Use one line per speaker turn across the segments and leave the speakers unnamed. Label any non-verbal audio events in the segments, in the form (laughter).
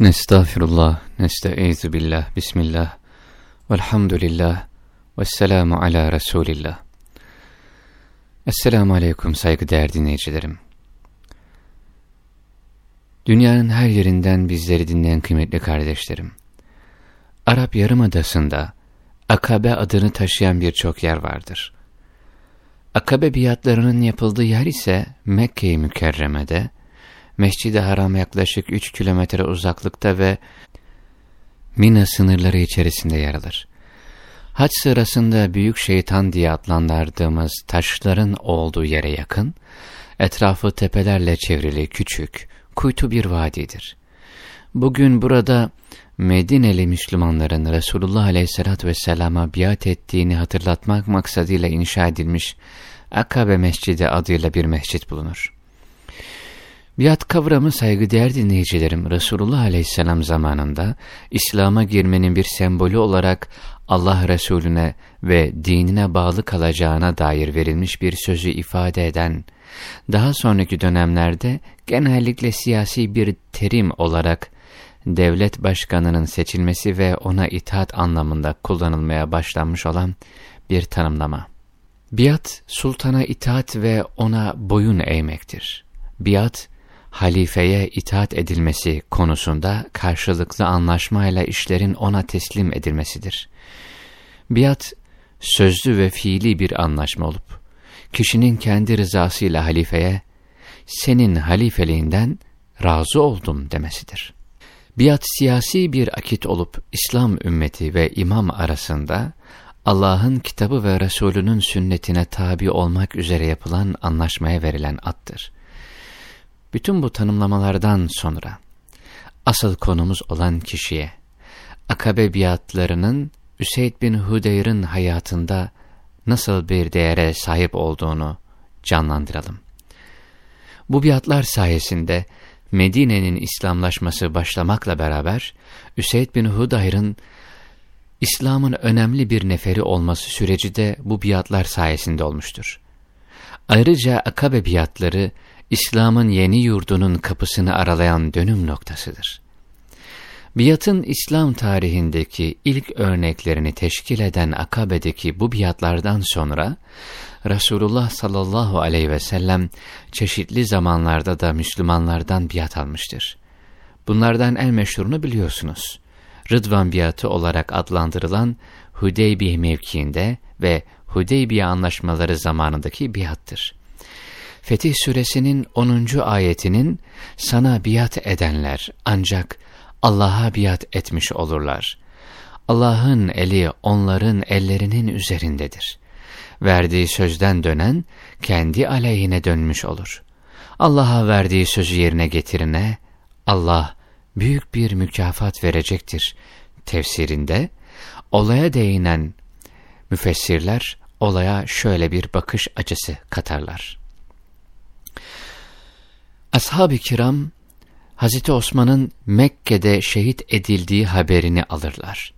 Nestağfirullah, nestaizu billah, bismillah, velhamdülillah, vesselamu ala Resulillah. Esselamu aleyküm saygıdeğer dinleyicilerim. Dünyanın her yerinden bizleri dinleyen kıymetli kardeşlerim. Arap Yarımadası'nda Akabe adını taşıyan birçok yer vardır. Akabe biatlarının yapıldığı yer ise Mekke-i Mükerreme'de, Mescid-i Haram yaklaşık 3 kilometre uzaklıkta ve Mina sınırları içerisinde yer alır. Haç sırasında büyük şeytan diye adlandırdığımız taşların olduğu yere yakın, etrafı tepelerle çevrili küçük, kuytu bir vadidir. Bugün burada Medineli Müslümanların Resulullah Aleyhisselatü Vesselam'a biat ettiğini hatırlatmak maksadıyla inşa edilmiş Akabe Mescidi adıyla bir mescit bulunur. Biat kavramı saygıdeğer dinleyicilerim Resulullah Aleyhisselam zamanında İslam'a girmenin bir sembolü olarak Allah Resulüne ve dinine bağlı kalacağına dair verilmiş bir sözü ifade eden, daha sonraki dönemlerde genellikle siyasi bir terim olarak devlet başkanının seçilmesi ve ona itaat anlamında kullanılmaya başlanmış olan bir tanımlama. Biat, sultana itaat ve ona boyun eğmektir. Biat, halifeye itaat edilmesi konusunda karşılıklı anlaşmayla işlerin ona teslim edilmesidir. Biat, sözlü ve fiili bir anlaşma olup, kişinin kendi rızasıyla halifeye, senin halifeliğinden razı oldum demesidir. Biat siyasi bir akit olup İslam ümmeti ve imam arasında Allah'ın kitabı ve Resulünün sünnetine tabi olmak üzere yapılan anlaşmaya verilen attır. Bütün bu tanımlamalardan sonra asıl konumuz olan kişiye, akabe biatlarının Üseyd bin Hudeyr'in hayatında nasıl bir değere sahip olduğunu canlandıralım. Bu biatlar sayesinde Medine'nin İslamlaşması başlamakla beraber Üseyd bin Hudayr'ın İslam'ın önemli bir neferi olması süreci de bu biatlar sayesinde olmuştur. Ayrıca akabe biatları İslam'ın yeni yurdunun kapısını aralayan dönüm noktasıdır. Biatın İslam tarihindeki ilk örneklerini teşkil eden Akabe'deki bu biatlardan sonra Resulullah sallallahu aleyhi ve sellem çeşitli zamanlarda da Müslümanlardan biat almıştır. Bunlardan en meşhurunu biliyorsunuz. Rıdvan biatı olarak adlandırılan Hudeybiye mevkiinde ve Hudeybiye anlaşmaları zamanındaki biattır. Fetih suresinin 10. ayetinin sana biat edenler ancak Allah'a biat etmiş olurlar. Allah'ın eli onların ellerinin üzerindedir. Verdiği sözden dönen kendi aleyhine dönmüş olur. Allah'a verdiği sözü yerine getirine Allah büyük bir mükafat verecektir. Tefsirinde olaya değinen müfessirler olaya şöyle bir bakış açısı katarlar. Ashab-ı kiram, Hazreti Osman'ın Mekke'de şehit edildiği haberini alırlar.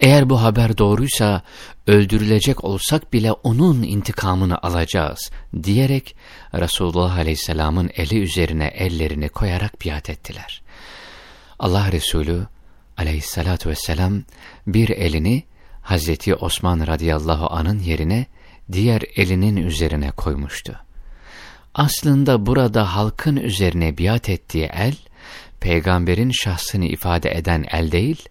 Eğer bu haber doğruysa öldürülecek olsak bile onun intikamını alacağız diyerek Resulullah Aleyhisselam'ın eli üzerine ellerini koyarak biat ettiler. Allah Resulü Aleyhisselatü Vesselam bir elini Hazreti Osman radıyallahu anın yerine diğer elinin üzerine koymuştu. Aslında burada halkın üzerine biat ettiği el, peygamberin şahsını ifade eden el değil,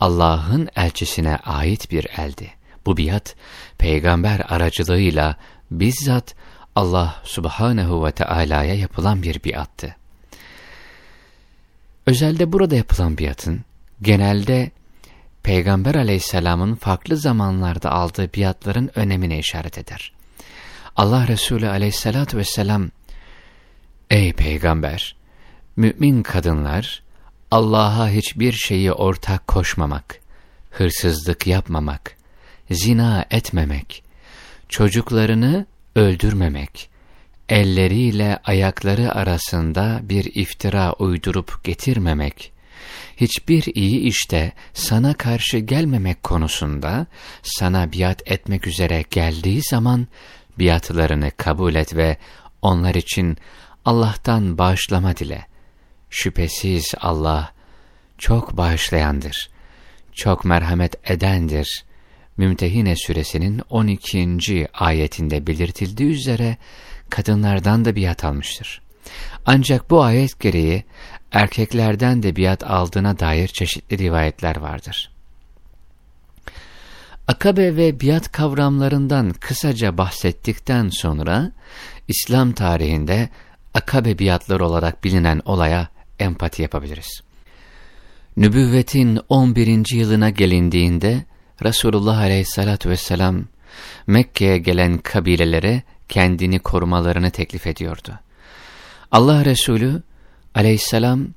Allah'ın elçisine ait bir eldi. Bu biat, peygamber aracılığıyla bizzat Allah subhanehu ve Teala'ya yapılan bir biattı. Özelde burada yapılan biatın, genelde Peygamber aleyhisselamın farklı zamanlarda aldığı biatların önemine işaret eder. Allah Resulü aleyhissalatü vesselam, Ey peygamber! Mümin kadınlar, Allah'a hiçbir şeyi ortak koşmamak, hırsızlık yapmamak, zina etmemek, çocuklarını öldürmemek, elleriyle ayakları arasında bir iftira uydurup getirmemek, hiçbir iyi işte sana karşı gelmemek konusunda sana biat etmek üzere geldiği zaman biatlarını kabul et ve onlar için Allah'tan bağışlama dile. Şüphesiz Allah çok bağışlayandır, çok merhamet edendir. Mümtehine suresinin 12. ayetinde belirtildiği üzere kadınlardan da biat almıştır. Ancak bu ayet gereği erkeklerden de biat aldığına dair çeşitli rivayetler vardır. Akabe ve biat kavramlarından kısaca bahsettikten sonra İslam tarihinde akabe biatları olarak bilinen olaya empati yapabiliriz. Nübüvvetin 11. yılına gelindiğinde Resulullah aleyhissalatü vesselam Mekke'ye gelen kabilelere kendini korumalarını teklif ediyordu. Allah Resulü aleyhisselam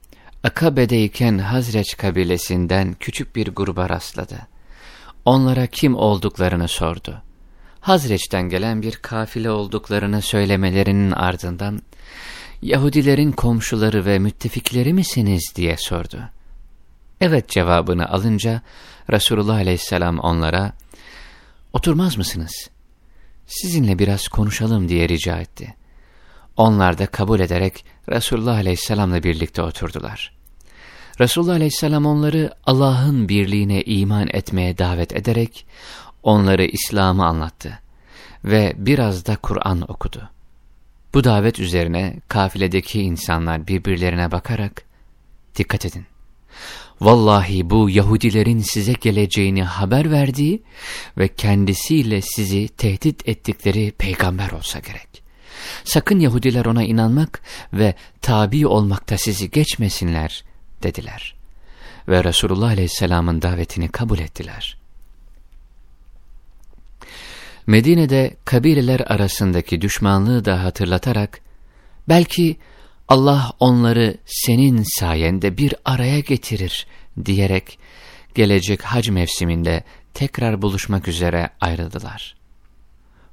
Akabe'deyken Hazreç kabilesinden küçük bir gruba rastladı. Onlara kim olduklarını sordu. Hazreç'ten gelen bir kafile olduklarını söylemelerinin ardından Yahudilerin komşuları ve müttefikleri misiniz diye sordu. Evet cevabını alınca Resulullah aleyhisselam onlara oturmaz mısınız? Sizinle biraz konuşalım diye rica etti. Onlar da kabul ederek Resulullah aleyhisselamla birlikte oturdular. Resulullah aleyhisselam onları Allah'ın birliğine iman etmeye davet ederek onları İslam'ı anlattı ve biraz da Kur'an okudu. Bu davet üzerine kafiledeki insanlar birbirlerine bakarak, dikkat edin, vallahi bu Yahudilerin size geleceğini haber verdiği ve kendisiyle sizi tehdit ettikleri peygamber olsa gerek. Sakın Yahudiler ona inanmak ve tabi olmakta sizi geçmesinler dediler. Ve Resulullah Aleyhisselam'ın davetini kabul ettiler. Medine'de kabileler arasındaki düşmanlığı da hatırlatarak, belki Allah onları senin sayende bir araya getirir diyerek, gelecek hac mevsiminde tekrar buluşmak üzere ayrıldılar.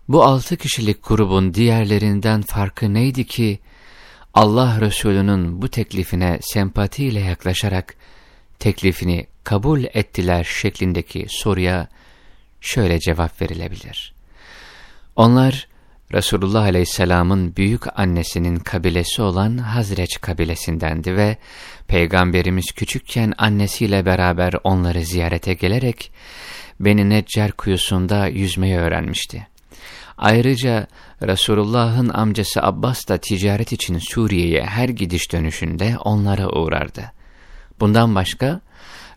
Bu altı kişilik grubun diğerlerinden farkı neydi ki, Allah Resulü'nün bu teklifine sempatiyle yaklaşarak, teklifini kabul ettiler şeklindeki soruya şöyle cevap verilebilir. Onlar Resulullah Aleyhisselam'ın büyük annesinin kabilesi olan Hazreç kabilesindendi ve Peygamberimiz küçükken annesiyle beraber onları ziyarete gelerek Beni Neccar kuyusunda yüzmeyi öğrenmişti. Ayrıca Resulullah'ın amcası Abbas da ticaret için Suriye'ye her gidiş dönüşünde onlara uğrardı. Bundan başka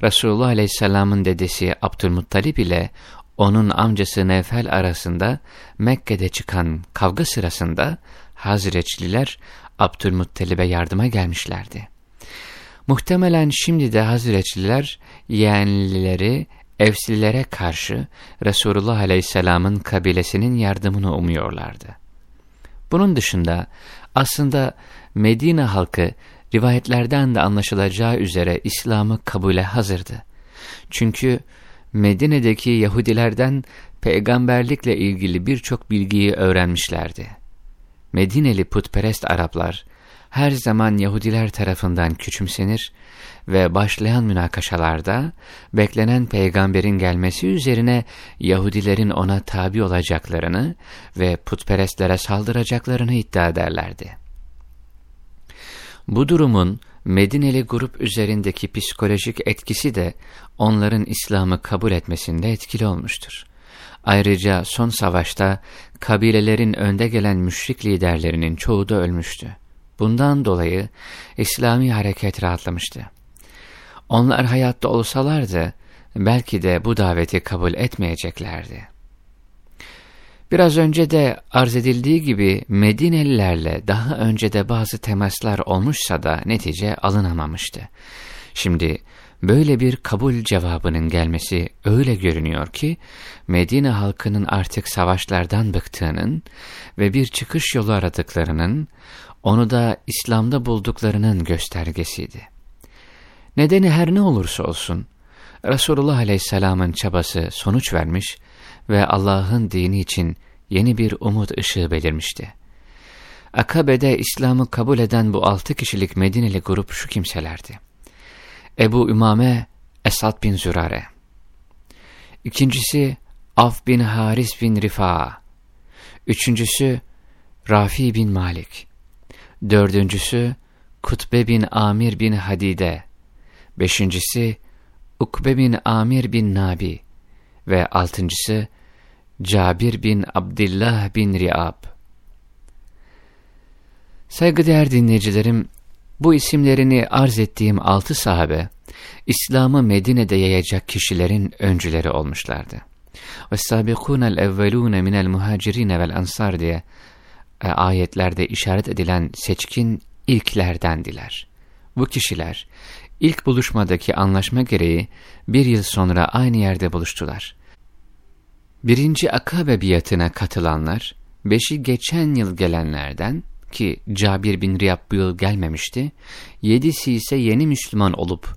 Resulullah Aleyhisselam'ın dedesi Abdülmuttalip ile onun amcası Nevfel arasında Mekke'de çıkan kavga sırasında Hazreçliler Abdülmuttalib'e yardıma gelmişlerdi. Muhtemelen şimdi de Hazreçliler yeğenlileri Evsililere karşı Resulullah Aleyhisselam'ın kabilesinin yardımını umuyorlardı. Bunun dışında aslında Medine halkı rivayetlerden de anlaşılacağı üzere İslam'ı kabule hazırdı. Çünkü Medine'deki Yahudilerden peygamberlikle ilgili birçok bilgiyi öğrenmişlerdi. Medineli putperest Araplar her zaman Yahudiler tarafından küçümsenir ve başlayan münakaşalarda beklenen peygamberin gelmesi üzerine Yahudilerin ona tabi olacaklarını ve putperestlere saldıracaklarını iddia ederlerdi. Bu durumun Medineli grup üzerindeki psikolojik etkisi de onların İslam'ı kabul etmesinde etkili olmuştur. Ayrıca son savaşta kabilelerin önde gelen müşrik liderlerinin çoğu da ölmüştü. Bundan dolayı İslami hareket rahatlamıştı. Onlar hayatta olsalardı belki de bu daveti kabul etmeyeceklerdi. Biraz önce de arz edildiği gibi Medinelilerle daha önce de bazı temaslar olmuşsa da netice alınamamıştı. Şimdi böyle bir kabul cevabının gelmesi öyle görünüyor ki Medine halkının artık savaşlardan bıktığının ve bir çıkış yolu aradıklarının onu da İslam'da bulduklarının göstergesiydi. Nedeni her ne olursa olsun, Resulullah Aleyhisselam'ın çabası sonuç vermiş ve Allah'ın dini için yeni bir umut ışığı belirmişti. Akabe'de İslam'ı kabul eden bu altı kişilik Medineli grup şu kimselerdi. Ebu Ümame Esad bin Zürare. İkincisi Af bin Haris bin Rifa'a. Üçüncüsü Rafi bin Malik. Dördüncüsü Kutbe bin Amir bin Hadide. beşincisi Ukbe bin Amir bin Nabi ve altıncısı Cabir bin Abdullah bin Riab. Saygıdeğer dinleyicilerim, bu isimlerini arz ettiğim altı sahabe, İslam'ı Medine'de yayacak kişilerin öncüleri olmuşlardı. وَالسَّابِقُونَ الْاَوَّلُونَ مِنَ الْمُهَاجِرِينَ وَالْاَنْصَارِ diye e, ayetlerde işaret edilen seçkin ilklerdendiler. Bu kişiler ilk buluşmadaki anlaşma gereği bir yıl sonra aynı yerde buluştular. Birinci akabe biatına katılanlar, beşi geçen yıl gelenlerden ki Cabir bin Riyab bu yıl gelmemişti, yedisi ise yeni Müslüman olup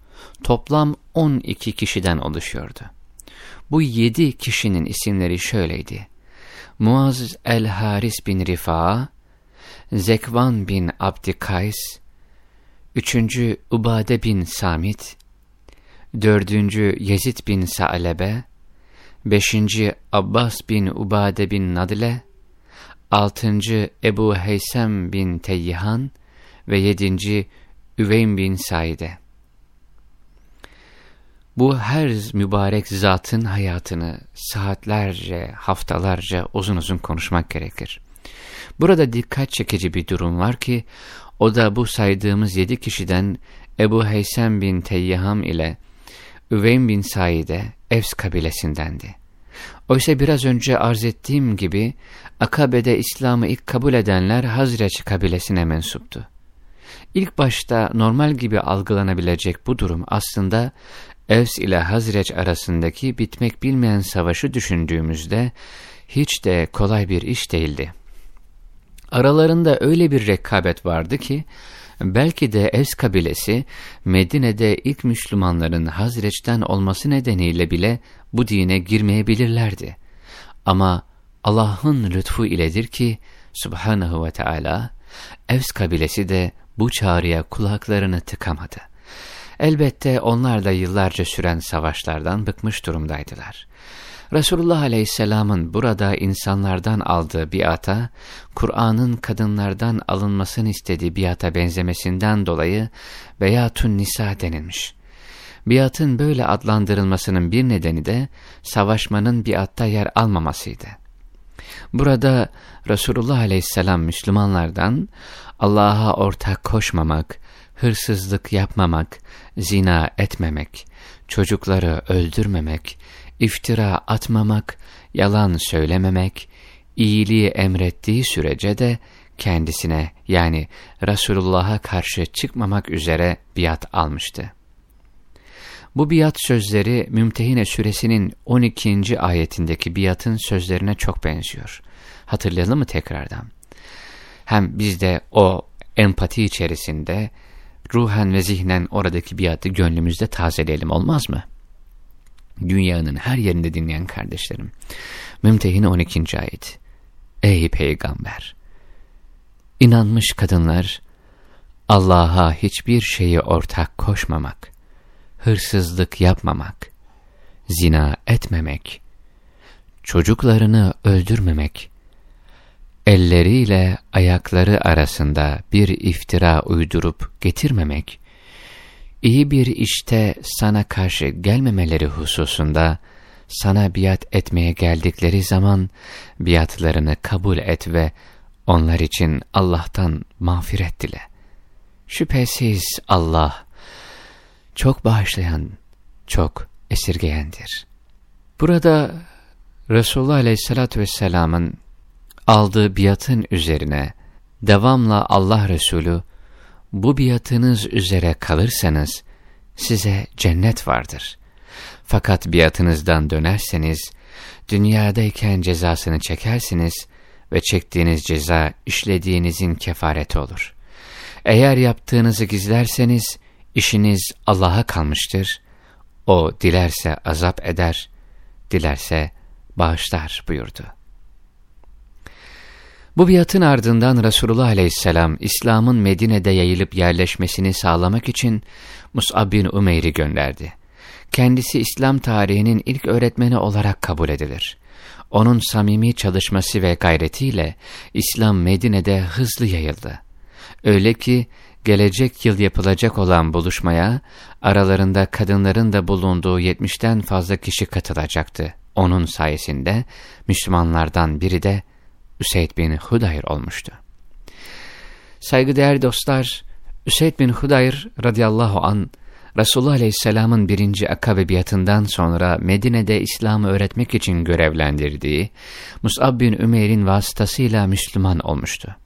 toplam 12 kişiden oluşuyordu. Bu yedi kişinin isimleri şöyleydi. Muaz el-Haris bin Rifa, Zekvan bin Abdikays, üçüncü Ubade bin Samit, dördüncü Yezid bin Sa'lebe, beşinci Abbas bin Ubade bin Nadile, altıncı Ebu Heysem bin Teyyihan ve yedinci Üveym bin Saide. Bu her mübarek zatın hayatını saatlerce, haftalarca uzun uzun konuşmak gerekir. Burada dikkat çekici bir durum var ki, o da bu saydığımız yedi kişiden Ebu Heysem bin Teyyaham ile Üveym bin Said'e Evs kabilesindendi. Oysa biraz önce arz ettiğim gibi Akabe'de İslam'ı ilk kabul edenler Hazreç kabilesine mensuptu. İlk başta normal gibi algılanabilecek bu durum aslında Evs ile Hazreç arasındaki bitmek bilmeyen savaşı düşündüğümüzde hiç de kolay bir iş değildi. Aralarında öyle bir rekabet vardı ki, belki de Evs kabilesi Medine'de ilk Müslümanların Hazreç'ten olması nedeniyle bile bu dine girmeyebilirlerdi. Ama Allah'ın lütfu iledir ki Subhanahu ve Teala Evs kabilesi de bu çağrıya kulaklarını tıkamadı. Elbette onlar da yıllarca süren savaşlardan bıkmış durumdaydılar. Resulullah Aleyhisselam'ın burada insanlardan aldığı biata, Kur'an'ın kadınlardan alınmasını istediği biata benzemesinden dolayı Beyatun Nisa denilmiş. Biatın böyle adlandırılmasının bir nedeni de savaşmanın biatta yer almamasıydı. Burada Resulullah Aleyhisselam Müslümanlardan Allah'a ortak koşmamak, hırsızlık yapmamak, zina etmemek, çocukları öldürmemek, iftira atmamak, yalan söylememek, iyiliği emrettiği sürece de kendisine yani Resulullah'a karşı çıkmamak üzere biat almıştı. Bu biat sözleri Mümtehine suresinin 12. ayetindeki biatın sözlerine çok benziyor. Hatırlayalım mı tekrardan? Hem biz de o empati içerisinde ruhen ve zihnen oradaki biatı gönlümüzde tazeleyelim olmaz mı? Dünyanın her yerinde dinleyen kardeşlerim. Mümtehine 12. ayet. Ey peygamber! İnanmış kadınlar, Allah'a hiçbir şeyi ortak koşmamak, hırsızlık yapmamak, zina etmemek, çocuklarını öldürmemek, elleriyle ayakları arasında bir iftira uydurup getirmemek, iyi bir işte sana karşı gelmemeleri hususunda, sana biat etmeye geldikleri zaman biatlarını kabul et ve onlar için Allah'tan mağfiret dile. Şüphesiz Allah çok bağışlayan, çok esirgeyendir. Burada Resulullah Aleyhisselatü Vesselam'ın aldığı biatın üzerine devamla Allah Resulü bu biatınız üzere kalırsanız size cennet vardır. Fakat biatınızdan dönerseniz dünyadayken cezasını çekersiniz ve çektiğiniz ceza işlediğinizin kefareti olur. Eğer yaptığınızı gizlerseniz işiniz Allah'a kalmıştır. O dilerse azap eder, dilerse bağışlar buyurdu. Bu biatın ardından Resulullah aleyhisselam İslam'ın Medine'de yayılıp yerleşmesini sağlamak için Mus'ab bin Umeyr'i gönderdi. Kendisi İslam tarihinin ilk öğretmeni olarak kabul edilir. Onun samimi çalışması ve gayretiyle İslam Medine'de hızlı yayıldı. Öyle ki gelecek yıl yapılacak olan buluşmaya aralarında kadınların da bulunduğu yetmişten fazla kişi katılacaktı. Onun sayesinde Müslümanlardan biri de Üseyd bin Hudayr olmuştu. Saygıdeğer dostlar, Üseyd bin Hudayr radıyallahu an Resulullah Aleyhisselam'ın birinci akabe biatından sonra Medine'de İslam'ı öğretmek için görevlendirdiği Mus'ab bin Ümeyr'in vasıtasıyla Müslüman olmuştu.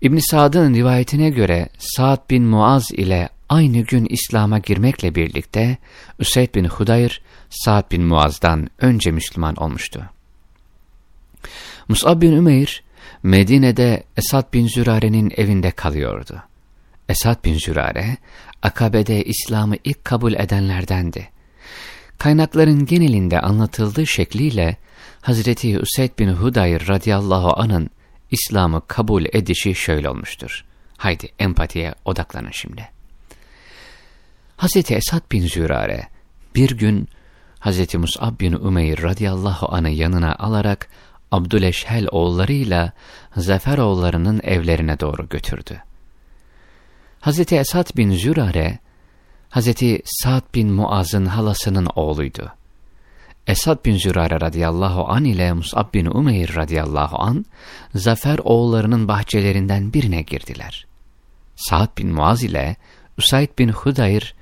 ibn Sa'd'ın rivayetine göre Sa'd bin Muaz ile aynı gün İslam'a girmekle birlikte Üseyd bin Hudayr, Sa'd bin Muaz'dan önce Müslüman olmuştu. Mus'ab bin Ümeyr, Medine'de Esad bin Zürare'nin evinde kalıyordu. Esad bin Zürare, Akabe'de İslam'ı ilk kabul edenlerdendi. Kaynakların genelinde anlatıldığı şekliyle Hazreti Üseyd bin Hudayr radıyallahu anın İslam'ı kabul edişi şöyle olmuştur. Haydi empatiye odaklanın şimdi. Hazreti Esad bin Zürare bir gün Hazreti Mus'ab bin Umeyr radıyallahu anı yanına alarak Abdüleşhel oğullarıyla Zafer oğullarının evlerine doğru götürdü. Hazreti Esad bin Zürare, Hazreti Sa'd bin Muaz'ın halasının oğluydu. Esad bin Zürare radıyallahu an ile Mus'ab bin Umeyr radıyallahu an, Zafer oğullarının bahçelerinden birine girdiler. Sa'd bin Muaz ile Usayd bin Hudayr,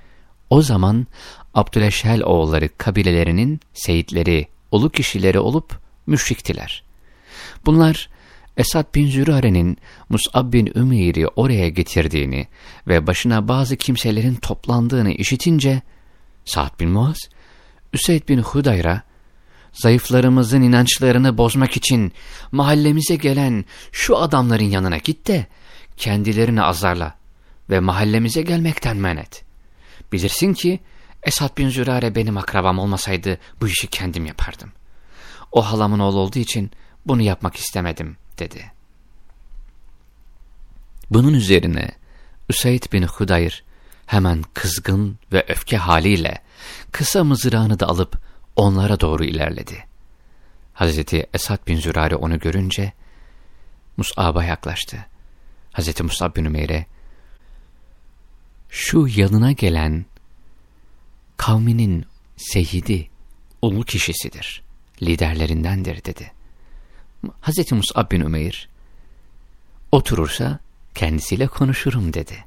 o zaman Abdüleşhel oğulları kabilelerinin seyitleri, ulu kişileri olup müşriktiler. Bunlar, Esad bin Zürare'nin Mus'ab bin Ümeyr'i oraya getirdiğini ve başına bazı kimselerin toplandığını işitince, Sa'd bin Muaz, Üseyd bin Hudayr'a, zayıflarımızın inançlarını bozmak için mahallemize gelen şu adamların yanına git de, kendilerini azarla ve mahallemize gelmekten men et. Bilirsin ki, Esad bin Zürare benim akrabam olmasaydı bu işi kendim yapardım. O halamın oğlu olduğu için bunu yapmak istemedim dedi. Bunun üzerine Üseyd bin Hudayr hemen kızgın ve öfke haliyle kısa mızrağını da alıp onlara doğru ilerledi. Hazreti Esad bin Zürare onu görünce Mus'ab'a yaklaştı. Hazreti Mus'ab bin Ümeyr'e şu yanına gelen kavminin seyidi, ulu kişisidir, liderlerindendir dedi. Hz. Mus'ab bin Ümeyr, oturursa kendisiyle konuşurum dedi.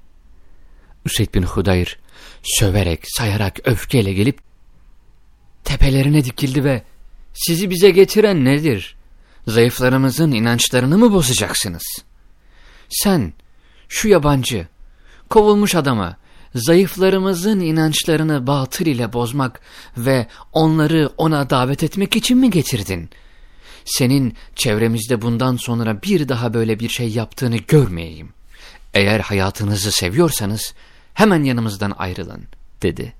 Üseyd bin Hudayr, söverek, sayarak, öfkeyle gelip tepelerine dikildi ve sizi bize getiren nedir? Zayıflarımızın inançlarını mı bozacaksınız? Sen, şu yabancı, kovulmuş adama, zayıflarımızın inançlarını batıl ile bozmak ve onları ona davet etmek için mi getirdin? senin çevremizde bundan sonra bir daha böyle bir şey yaptığını görmeyeyim. Eğer hayatınızı seviyorsanız hemen yanımızdan ayrılın dedi.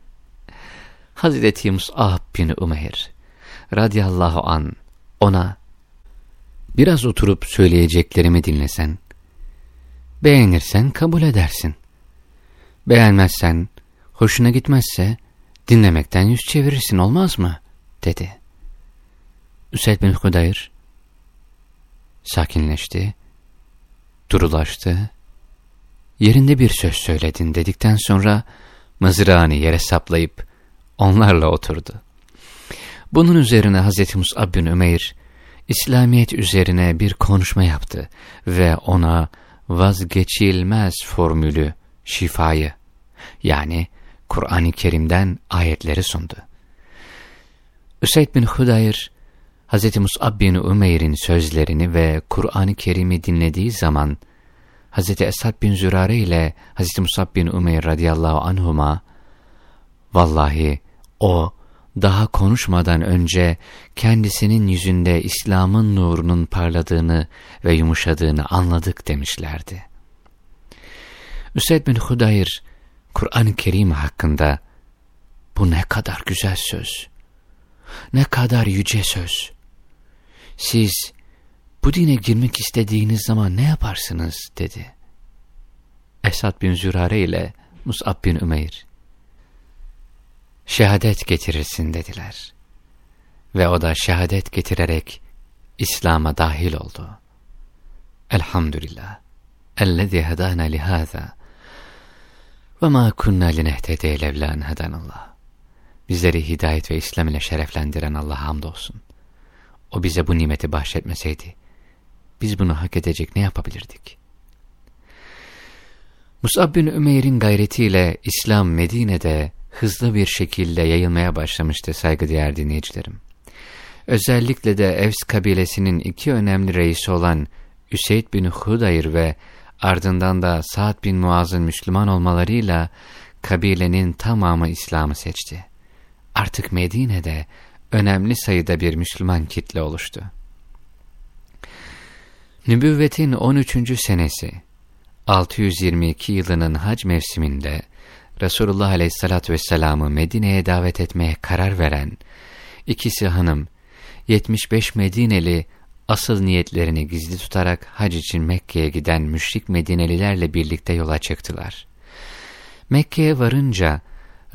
Hazreti Mus'ab bin Umeyr radiyallahu an ona biraz oturup söyleyeceklerimi dinlesen, beğenirsen kabul edersin. Beğenmezsen, hoşuna gitmezse dinlemekten yüz çevirirsin olmaz mı? dedi. Üseyd bin Hudayr sakinleşti, durulaştı, yerinde bir söz söyledin dedikten sonra mızrağını yere saplayıp onlarla oturdu. Bunun üzerine Hz. Mus'ab bin Ümeyr, İslamiyet üzerine bir konuşma yaptı ve ona vazgeçilmez formülü, şifayı, yani Kur'an-ı Kerim'den ayetleri sundu. Üseyd bin Hudayr, Hz. Mus'ab bin Ümeyr'in sözlerini ve Kur'an-ı Kerim'i dinlediği zaman Hz. Esad bin Zürare ile Hz. Mus'ab bin Ümeyr radıyallahu anhuma vallahi o daha konuşmadan önce kendisinin yüzünde İslam'ın nurunun parladığını ve yumuşadığını anladık demişlerdi. Üseyd bin Hudayr Kur'an-ı Kerim hakkında bu ne kadar güzel söz, ne kadar yüce söz, siz bu dine girmek istediğiniz zaman ne yaparsınız dedi. Esad bin Zürare ile Mus'ab bin Ümeyr. Şehadet getirirsin dediler. Ve o da şehadet getirerek İslam'a dahil oldu. Elhamdülillah. Ellezî hedâne lihâzâ Ve ma kunna linehtede levlan hadanallah. Bizleri hidayet ve İslam ile şereflendiren Allah'a hamdolsun. O bize bu nimeti bahşetmeseydi, biz bunu hak edecek ne yapabilirdik? Musab bin Ümeyr'in gayretiyle İslam Medine'de hızlı bir şekilde yayılmaya başlamıştı saygıdeğer dinleyicilerim. Özellikle de Evs kabilesinin iki önemli reisi olan Üseyd bin Hudayr ve ardından da Sa'd bin Muaz'ın Müslüman olmalarıyla kabilenin tamamı İslam'ı seçti. Artık Medine'de önemli sayıda bir Müslüman kitle oluştu. Nübüvvetin 13. senesi 622 yılının hac mevsiminde Resulullah Aleyhisselatü Vesselam'ı Medine'ye davet etmeye karar veren ikisi hanım 75 Medineli asıl niyetlerini gizli tutarak hac için Mekke'ye giden müşrik Medinelilerle birlikte yola çıktılar. Mekke'ye varınca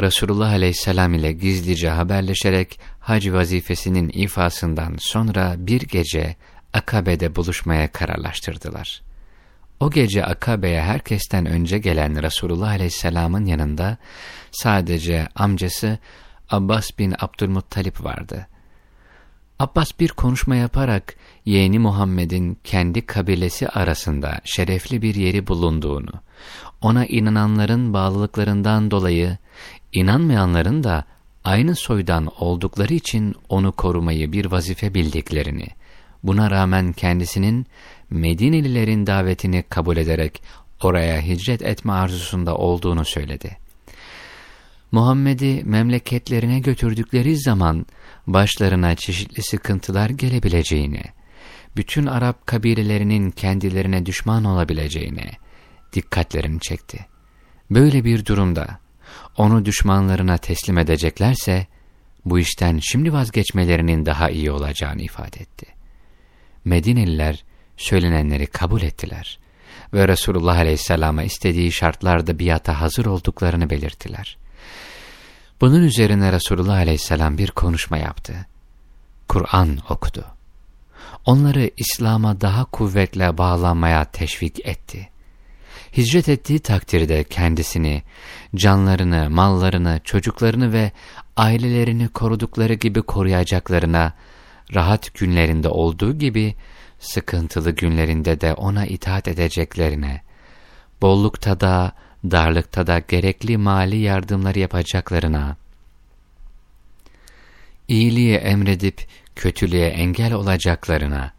Resulullah Aleyhisselam ile gizlice haberleşerek hac vazifesinin ifasından sonra bir gece Akabe'de buluşmaya kararlaştırdılar. O gece Akabe'ye herkesten önce gelen Resulullah Aleyhisselam'ın yanında sadece amcası Abbas bin Abdülmuttalip vardı. Abbas bir konuşma yaparak yeğeni Muhammed'in kendi kabilesi arasında şerefli bir yeri bulunduğunu, ona inananların bağlılıklarından dolayı inanmayanların da aynı soydan oldukları için onu korumayı bir vazife bildiklerini, buna rağmen kendisinin Medinelilerin davetini kabul ederek oraya hicret etme arzusunda olduğunu söyledi. Muhammed'i memleketlerine götürdükleri zaman başlarına çeşitli sıkıntılar gelebileceğini, bütün Arap kabilelerinin kendilerine düşman olabileceğine dikkatlerini çekti. Böyle bir durumda onu düşmanlarına teslim edeceklerse bu işten şimdi vazgeçmelerinin daha iyi olacağını ifade etti. Medineliler söylenenleri kabul ettiler ve Resulullah Aleyhisselam'a istediği şartlarda biata hazır olduklarını belirttiler. Bunun üzerine Resulullah Aleyhisselam bir konuşma yaptı. Kur'an okudu. Onları İslam'a daha kuvvetle bağlanmaya teşvik etti. Hicret ettiği takdirde kendisini, canlarını, mallarını, çocuklarını ve ailelerini korudukları gibi koruyacaklarına, rahat günlerinde olduğu gibi sıkıntılı günlerinde de ona itaat edeceklerine, bollukta da, darlıkta da gerekli mali yardımları yapacaklarına, iyiliği emredip kötülüğe engel olacaklarına,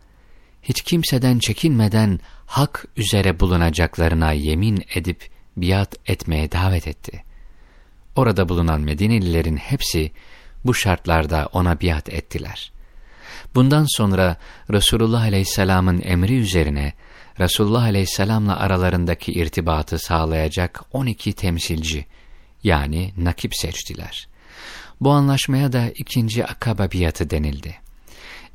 hiç kimseden çekinmeden hak üzere bulunacaklarına yemin edip biat etmeye davet etti. Orada bulunan Medinelilerin hepsi bu şartlarda ona biat ettiler. Bundan sonra Resulullah Aleyhisselam'ın emri üzerine Resulullah Aleyhisselam'la aralarındaki irtibatı sağlayacak 12 temsilci yani nakip seçtiler. Bu anlaşmaya da ikinci akabe biatı denildi.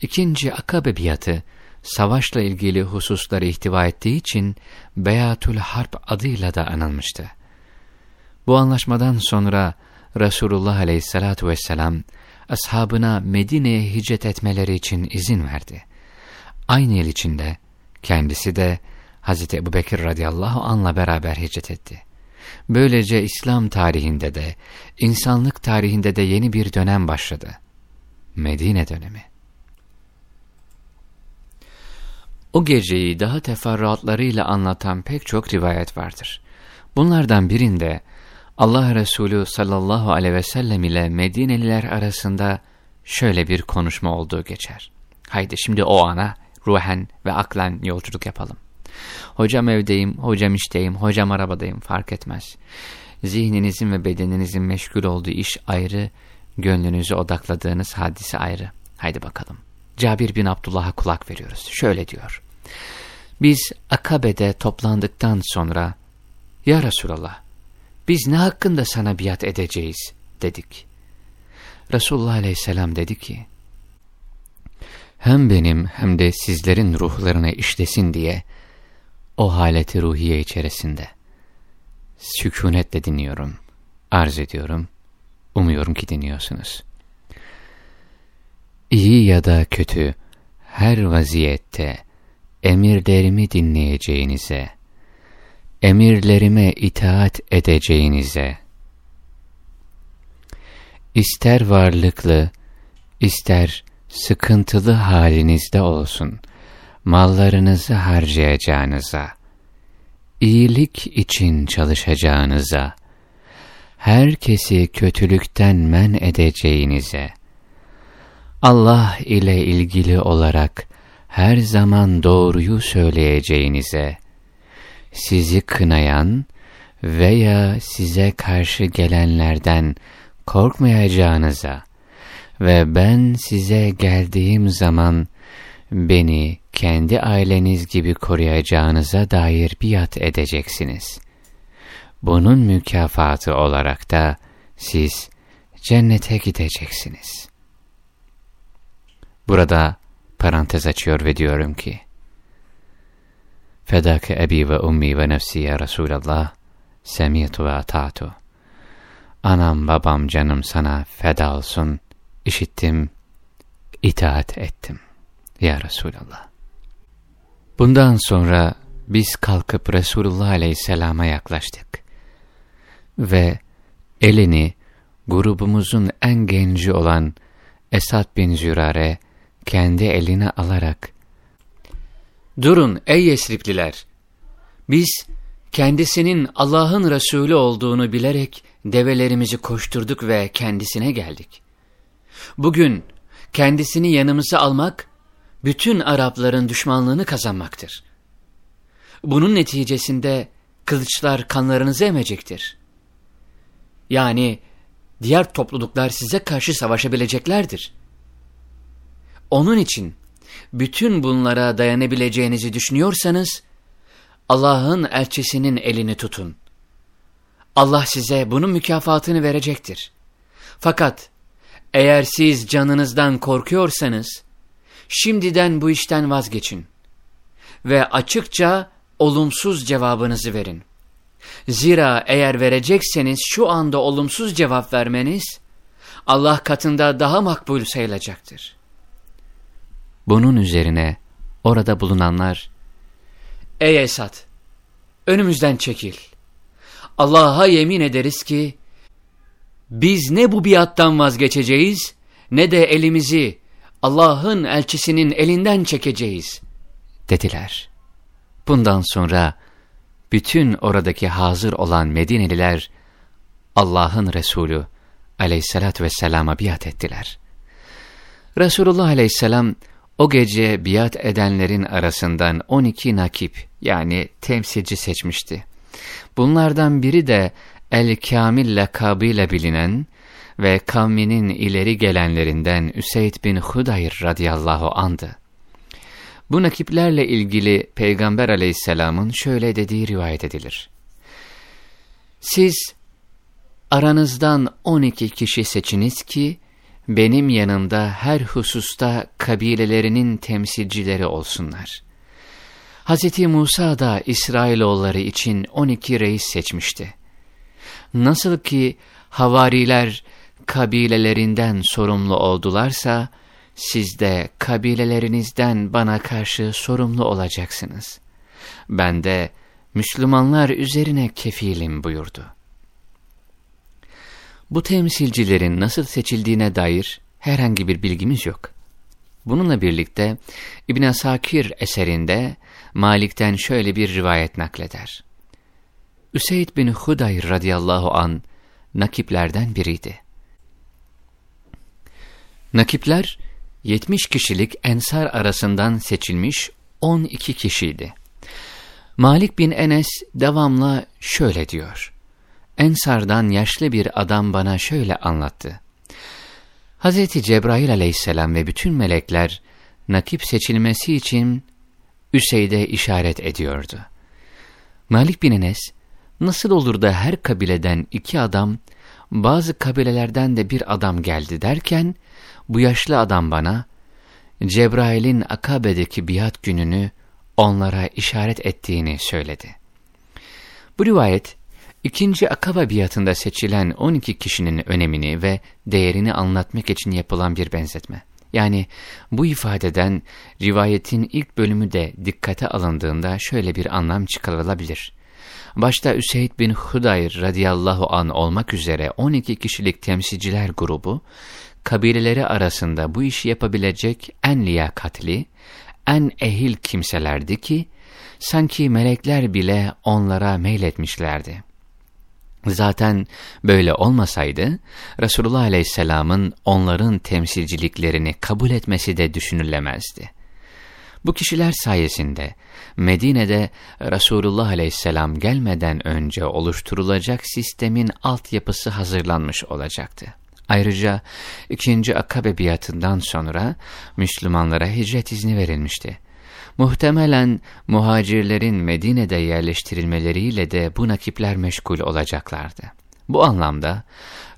İkinci akabe biatı savaşla ilgili hususları ihtiva ettiği için Beyatül Harp adıyla da anılmıştı. Bu anlaşmadan sonra Resulullah Aleyhisselatü Vesselam ashabına Medine'ye hicret etmeleri için izin verdi. Aynı yıl içinde kendisi de Hz. Ebu Bekir radıyallahu anla beraber hicret etti. Böylece İslam tarihinde de, insanlık tarihinde de yeni bir dönem başladı. Medine dönemi. O geceyi daha teferruatlarıyla anlatan pek çok rivayet vardır. Bunlardan birinde Allah Resulü sallallahu aleyhi ve sellem ile Medineliler arasında şöyle bir konuşma olduğu geçer. Haydi şimdi o ana ruhen ve aklen yolculuk yapalım. Hocam evdeyim, hocam işteyim, hocam arabadayım fark etmez. Zihninizin ve bedeninizin meşgul olduğu iş ayrı, gönlünüzü odakladığınız hadise ayrı. Haydi bakalım. Cabir bin Abdullah'a kulak veriyoruz. Şöyle diyor. Biz Akabe'de toplandıktan sonra, Ya Resulallah, biz ne hakkında sana biat edeceğiz dedik. Resulullah aleyhisselam dedi ki, hem benim hem de sizlerin ruhlarına işlesin diye o haleti ruhiye içerisinde sükunetle dinliyorum, arz ediyorum, umuyorum ki dinliyorsunuz. İyi ya da kötü her vaziyette emirlerimi dinleyeceğinize, emirlerime itaat edeceğinize, ister varlıklı, ister sıkıntılı halinizde olsun, mallarınızı harcayacağınıza, iyilik için çalışacağınıza, herkesi kötülükten men edeceğinize, Allah ile ilgili olarak her zaman doğruyu söyleyeceğinize, sizi kınayan veya size karşı gelenlerden korkmayacağınıza ve ben size geldiğim zaman beni kendi aileniz gibi koruyacağınıza dair biat edeceksiniz. Bunun mükafatı olarak da siz cennete gideceksiniz. Burada parantez açıyor ve diyorum ki, Fedâke ebi ve ummi ve nefsi ya Resulallah, semiyatu ve atatu. Anam babam canım sana feda olsun, işittim, itaat ettim ya Resulallah. Bundan sonra biz kalkıp Resulullah Aleyhisselam'a yaklaştık. Ve elini grubumuzun en genci olan Esad bin Zürare kendi eline alarak Durun ey Yesripliler! Biz kendisinin Allah'ın Resulü olduğunu bilerek develerimizi koşturduk ve kendisine geldik. Bugün kendisini yanımıza almak, bütün Arapların düşmanlığını kazanmaktır. Bunun neticesinde kılıçlar kanlarınızı emecektir. Yani diğer topluluklar size karşı savaşabileceklerdir. Onun için bütün bunlara dayanabileceğinizi düşünüyorsanız, Allah'ın elçisinin elini tutun. Allah size bunun mükafatını verecektir. Fakat eğer siz canınızdan korkuyorsanız, şimdiden bu işten vazgeçin. Ve açıkça olumsuz cevabınızı verin. Zira eğer verecekseniz şu anda olumsuz cevap vermeniz, Allah katında daha makbul sayılacaktır. Bunun üzerine orada bulunanlar, Ey Esad! Önümüzden çekil. Allah'a yemin ederiz ki, biz ne bu biattan vazgeçeceğiz, ne de elimizi Allah'ın elçisinin elinden çekeceğiz, dediler. Bundan sonra bütün oradaki hazır olan Medineliler, Allah'ın Resulü aleyhissalatü vesselama biat ettiler. Resulullah aleyhisselam, o gece biat edenlerin arasından 12 nakip yani temsilci seçmişti. Bunlardan biri de El-Kamil lakabıyla bilinen ve kavminin ileri gelenlerinden Üseyd bin Hudayr radıyallahu andı. Bu nakiplerle ilgili Peygamber aleyhisselamın şöyle dediği rivayet edilir. Siz aranızdan 12 kişi seçiniz ki, benim yanımda her hususta kabilelerinin temsilcileri olsunlar. Hz. Musa da İsrailoğulları için 12 reis seçmişti. Nasıl ki havariler kabilelerinden sorumlu oldularsa, siz de kabilelerinizden bana karşı sorumlu olacaksınız. Ben de Müslümanlar üzerine kefilim buyurdu. Bu temsilcilerin nasıl seçildiğine dair herhangi bir bilgimiz yok. Bununla birlikte İbn Sakir eserinde Malik'ten şöyle bir rivayet nakleder. Üseyd bin Hudayr radıyallahu an nakiplerden biriydi. Nakipler 70 kişilik ensar arasından seçilmiş 12 kişiydi. Malik bin Enes devamlı şöyle diyor. Ensardan yaşlı bir adam bana şöyle anlattı. Hz. Cebrail aleyhisselam ve bütün melekler nakip seçilmesi için Üseyd'e işaret ediyordu. Malik bin Enes, nasıl olur da her kabileden iki adam, bazı kabilelerden de bir adam geldi derken, bu yaşlı adam bana, Cebrail'in Akabe'deki biat gününü onlara işaret ettiğini söyledi. Bu rivayet, İkinci Akaba biatında seçilen 12 kişinin önemini ve değerini anlatmak için yapılan bir benzetme. Yani bu ifadeden rivayetin ilk bölümü de dikkate alındığında şöyle bir anlam çıkarılabilir. Başta Üseyd bin Hudayr radıyallahu an olmak üzere 12 kişilik temsilciler grubu, kabileleri arasında bu işi yapabilecek en liyakatli, en ehil kimselerdi ki, sanki melekler bile onlara meyletmişlerdi. Zaten böyle olmasaydı, Resulullah Aleyhisselam'ın onların temsilciliklerini kabul etmesi de düşünülemezdi. Bu kişiler sayesinde Medine'de Resulullah Aleyhisselam gelmeden önce oluşturulacak sistemin altyapısı hazırlanmış olacaktı. Ayrıca ikinci Akabe biatından sonra Müslümanlara hicret izni verilmişti. Muhtemelen muhacirlerin Medine'de yerleştirilmeleriyle de bu nakipler meşgul olacaklardı. Bu anlamda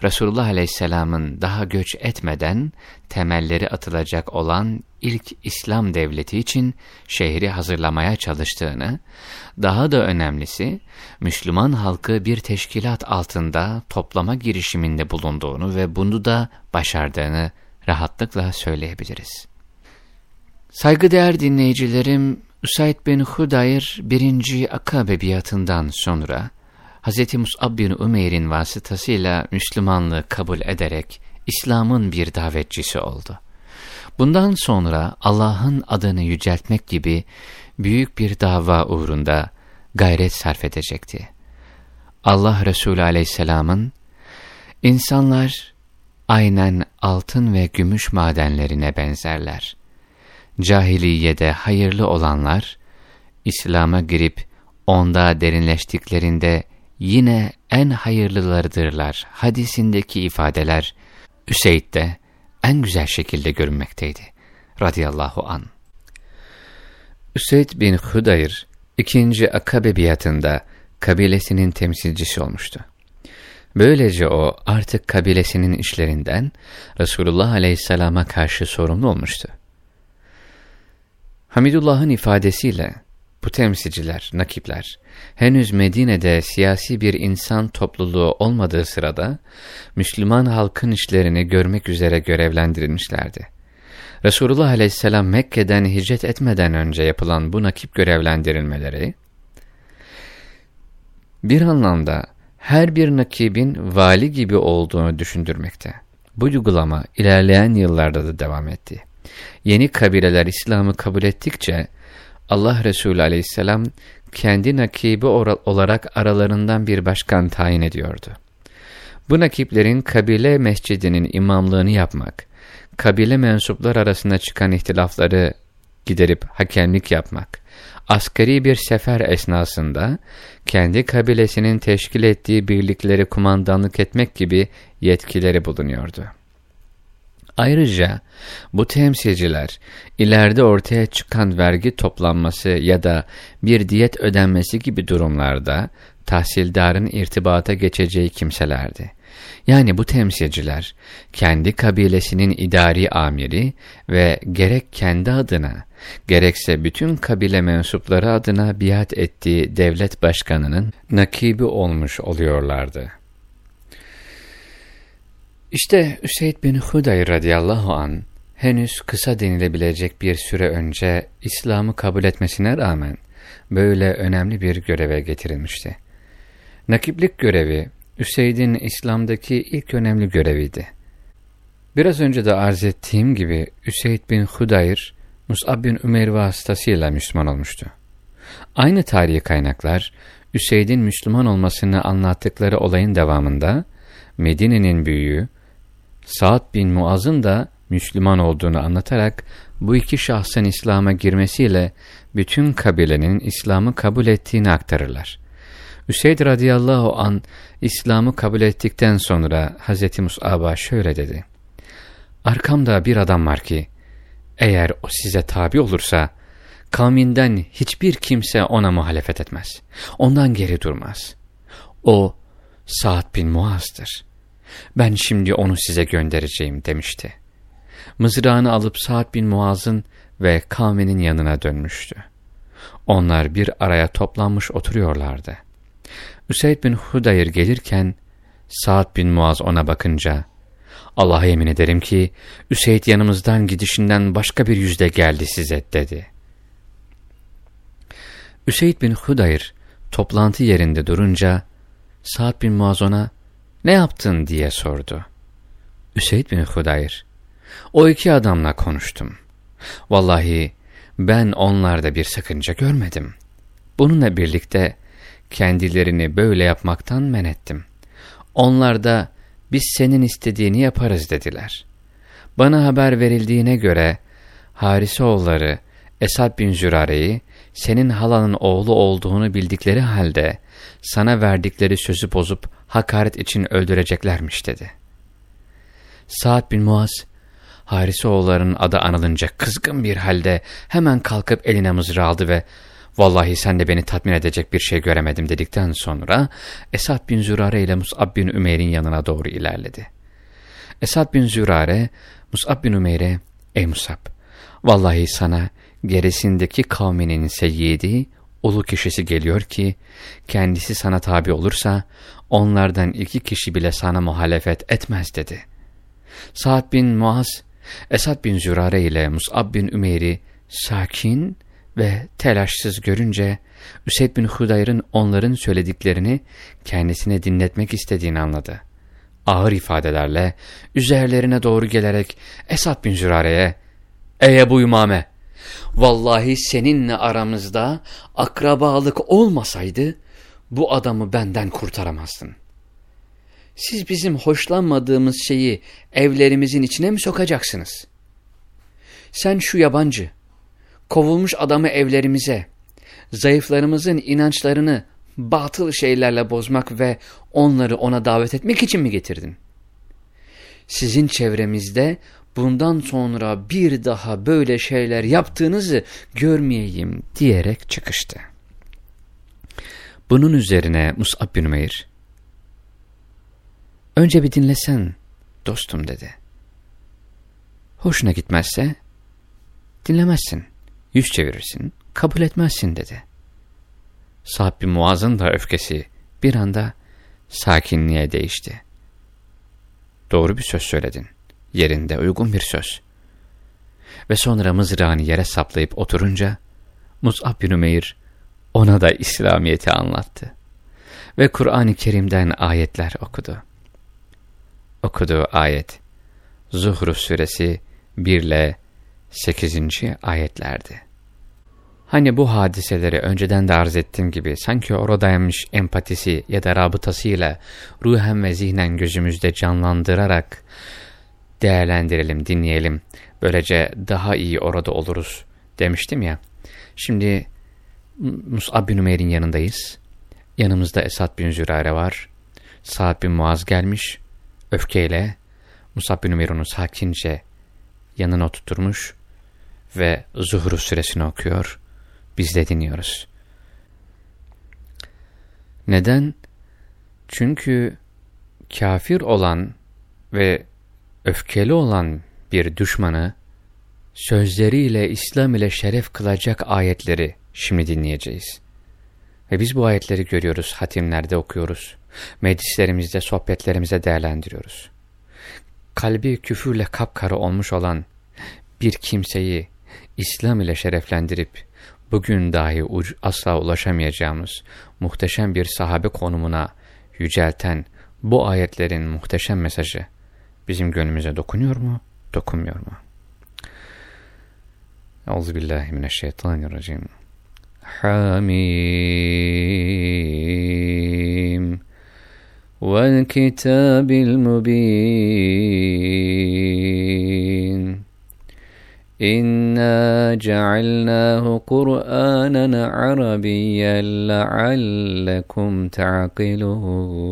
Resulullah Aleyhisselam'ın daha göç etmeden temelleri atılacak olan ilk İslam devleti için şehri hazırlamaya çalıştığını, daha da önemlisi Müslüman halkı bir teşkilat altında toplama girişiminde bulunduğunu ve bunu da başardığını rahatlıkla söyleyebiliriz. Saygıdeğer dinleyicilerim, Üsaid bin Hudayr birinci Akabe biatından sonra Hz. Mus'ab bin Umeyr'in vasıtasıyla Müslümanlığı kabul ederek İslam'ın bir davetçisi oldu. Bundan sonra Allah'ın adını yüceltmek gibi büyük bir dava uğrunda gayret sarf edecekti. Allah Resulü aleyhisselamın, insanlar aynen altın ve gümüş madenlerine benzerler. Cahiliyede hayırlı olanlar, İslam'a girip onda derinleştiklerinde yine en hayırlılarıdırlar hadisindeki ifadeler Üseyd'de en güzel şekilde görünmekteydi radıyallahu an. Üseyd bin Hudayr ikinci Akabe biatında kabilesinin temsilcisi olmuştu. Böylece o artık kabilesinin işlerinden Resulullah aleyhisselama karşı sorumlu olmuştu. Hamidullah'ın ifadesiyle bu temsilciler, nakipler, henüz Medine'de siyasi bir insan topluluğu olmadığı sırada, Müslüman halkın işlerini görmek üzere görevlendirilmişlerdi. Resulullah aleyhisselam Mekke'den hicret etmeden önce yapılan bu nakip görevlendirilmeleri, bir anlamda her bir nakibin vali gibi olduğunu düşündürmekte. Bu uygulama ilerleyen yıllarda da devam etti. Yeni kabileler İslam'ı kabul ettikçe, Allah Resulü aleyhisselam kendi nakibi olarak aralarından bir başkan tayin ediyordu. Bu nakiplerin kabile mescidinin imamlığını yapmak, kabile mensuplar arasında çıkan ihtilafları giderip hakemlik yapmak, askeri bir sefer esnasında kendi kabilesinin teşkil ettiği birlikleri kumandanlık etmek gibi yetkileri bulunuyordu. Ayrıca bu temsilciler ileride ortaya çıkan vergi toplanması ya da bir diyet ödenmesi gibi durumlarda tahsildarın irtibata geçeceği kimselerdi. Yani bu temsilciler kendi kabilesinin idari amiri ve gerek kendi adına gerekse bütün kabile mensupları adına biat ettiği devlet başkanının nakibi olmuş oluyorlardı. İşte Üseyd bin Hudayr radıyallahu an henüz kısa denilebilecek bir süre önce İslam'ı kabul etmesine rağmen böyle önemli bir göreve getirilmişti. Nakiplik görevi Üseyd'in İslam'daki ilk önemli göreviydi. Biraz önce de arz ettiğim gibi Üseyd bin Hudayr, Mus'ab bin Ümer vasıtasıyla Müslüman olmuştu. Aynı tarihi kaynaklar, Üseyd'in Müslüman olmasını anlattıkları olayın devamında, Medine'nin büyüğü, Sa'd bin Muaz'ın da Müslüman olduğunu anlatarak bu iki şahsın İslam'a girmesiyle bütün kabilenin İslam'ı kabul ettiğini aktarırlar. Üseyd radıyallahu an İslam'ı kabul ettikten sonra Hz. Mus'ab'a şöyle dedi. Arkamda bir adam var ki, eğer o size tabi olursa, kavminden hiçbir kimse ona muhalefet etmez. Ondan geri durmaz. O, Sa'd bin Muaz'dır. Ben şimdi onu size göndereceğim demişti. Mızrağını alıp Sa'd bin Muaz'ın ve kavminin yanına dönmüştü. Onlar bir araya toplanmış oturuyorlardı. Üseyd bin Hudayr gelirken Sa'd bin Muaz ona bakınca Allah'a yemin ederim ki Üseyd yanımızdan gidişinden başka bir yüzde geldi size dedi. Üseyd bin Hudayr toplantı yerinde durunca Sa'd bin Muaz ona ne yaptın diye sordu. Üseyd bin Hudayr, o iki adamla konuştum. Vallahi ben onlarda bir sakınca görmedim. Bununla birlikte kendilerini böyle yapmaktan men ettim. Onlar da biz senin istediğini yaparız dediler. Bana haber verildiğine göre Harisoğulları Esad bin Zürare'yi senin halanın oğlu olduğunu bildikleri halde sana verdikleri sözü bozup hakaret için öldüreceklermiş dedi. Sa'd bin Muaz, Harisoğullarının adı anılınca kızgın bir halde hemen kalkıp eline mızrağı aldı ve Vallahi sen de beni tatmin edecek bir şey göremedim dedikten sonra Esad bin Zürare ile Mus'ab bin Ümeyr'in yanına doğru ilerledi. Esad bin Zürare, Mus'ab bin Ümeyr'e, ey Mus'ab, vallahi sana gerisindeki kavminin seyyidi, ulu kişisi geliyor ki, kendisi sana tabi olursa, onlardan iki kişi bile sana muhalefet etmez dedi. Sa'd bin Muaz, Esad bin Zürare ile Mus'ab bin Ümeyr'i sakin ve telaşsız görünce Üseyd bin Hudayr'ın onların söylediklerini kendisine dinletmek istediğini anladı. Ağır ifadelerle üzerlerine doğru gelerek Esad bin Zürare'ye ''Ey Ebu Ümame, vallahi seninle aramızda akrabalık olmasaydı bu adamı benden kurtaramazdın. Siz bizim hoşlanmadığımız şeyi evlerimizin içine mi sokacaksınız? Sen şu yabancı, kovulmuş adamı evlerimize, zayıflarımızın inançlarını batıl şeylerle bozmak ve onları ona davet etmek için mi getirdin? Sizin çevremizde bundan sonra bir daha böyle şeyler yaptığınızı görmeyeyim diyerek çıkıştı. Bunun üzerine Mus'ab bin Umeyr, önce bir dinlesen dostum dedi. Hoşuna gitmezse dinlemezsin yüz çevirirsin, kabul etmezsin dedi. Sa'd bin Muaz'ın da öfkesi bir anda sakinliğe değişti. Doğru bir söz söyledin. Yerinde uygun bir söz. Ve sonra mızrağını yere saplayıp oturunca Mus'ab bin Ümeyr ona da İslamiyet'i anlattı. Ve Kur'an-ı Kerim'den ayetler okudu. Okuduğu ayet Zuhruf suresi 1 ile 8. ayetlerdi. Hani bu hadiseleri önceden de arz ettiğim gibi sanki oradaymış empatisi ya da rabıtasıyla ruhen ve zihnen gözümüzde canlandırarak değerlendirelim, dinleyelim. Böylece daha iyi orada oluruz demiştim ya. Şimdi Mus'ab bin Ümeyr'in yanındayız. Yanımızda Esad bin Zürare var. Sa'd bin Muaz gelmiş. Öfkeyle Mus'ab bin Ümeyr onu sakince yanına oturtmuş ve Zuhru suresini okuyor biz de dinliyoruz. Neden? Çünkü kafir olan ve öfkeli olan bir düşmanı sözleriyle İslam ile şeref kılacak ayetleri şimdi dinleyeceğiz. Ve biz bu ayetleri görüyoruz, hatimlerde okuyoruz, meclislerimizde, sohbetlerimize değerlendiriyoruz. Kalbi küfürle kapkara olmuş olan bir kimseyi İslam ile şereflendirip bugün dahi asla ulaşamayacağımız muhteşem bir sahabe konumuna yücelten bu ayetlerin muhteşem mesajı bizim gönlümüze dokunuyor mu, dokunmuyor mu? Euzubillahimineşşeytanirracim. Hamim vel kitabil mubin إنا جعلناه قرآنا عربيا لعلكم تعقلون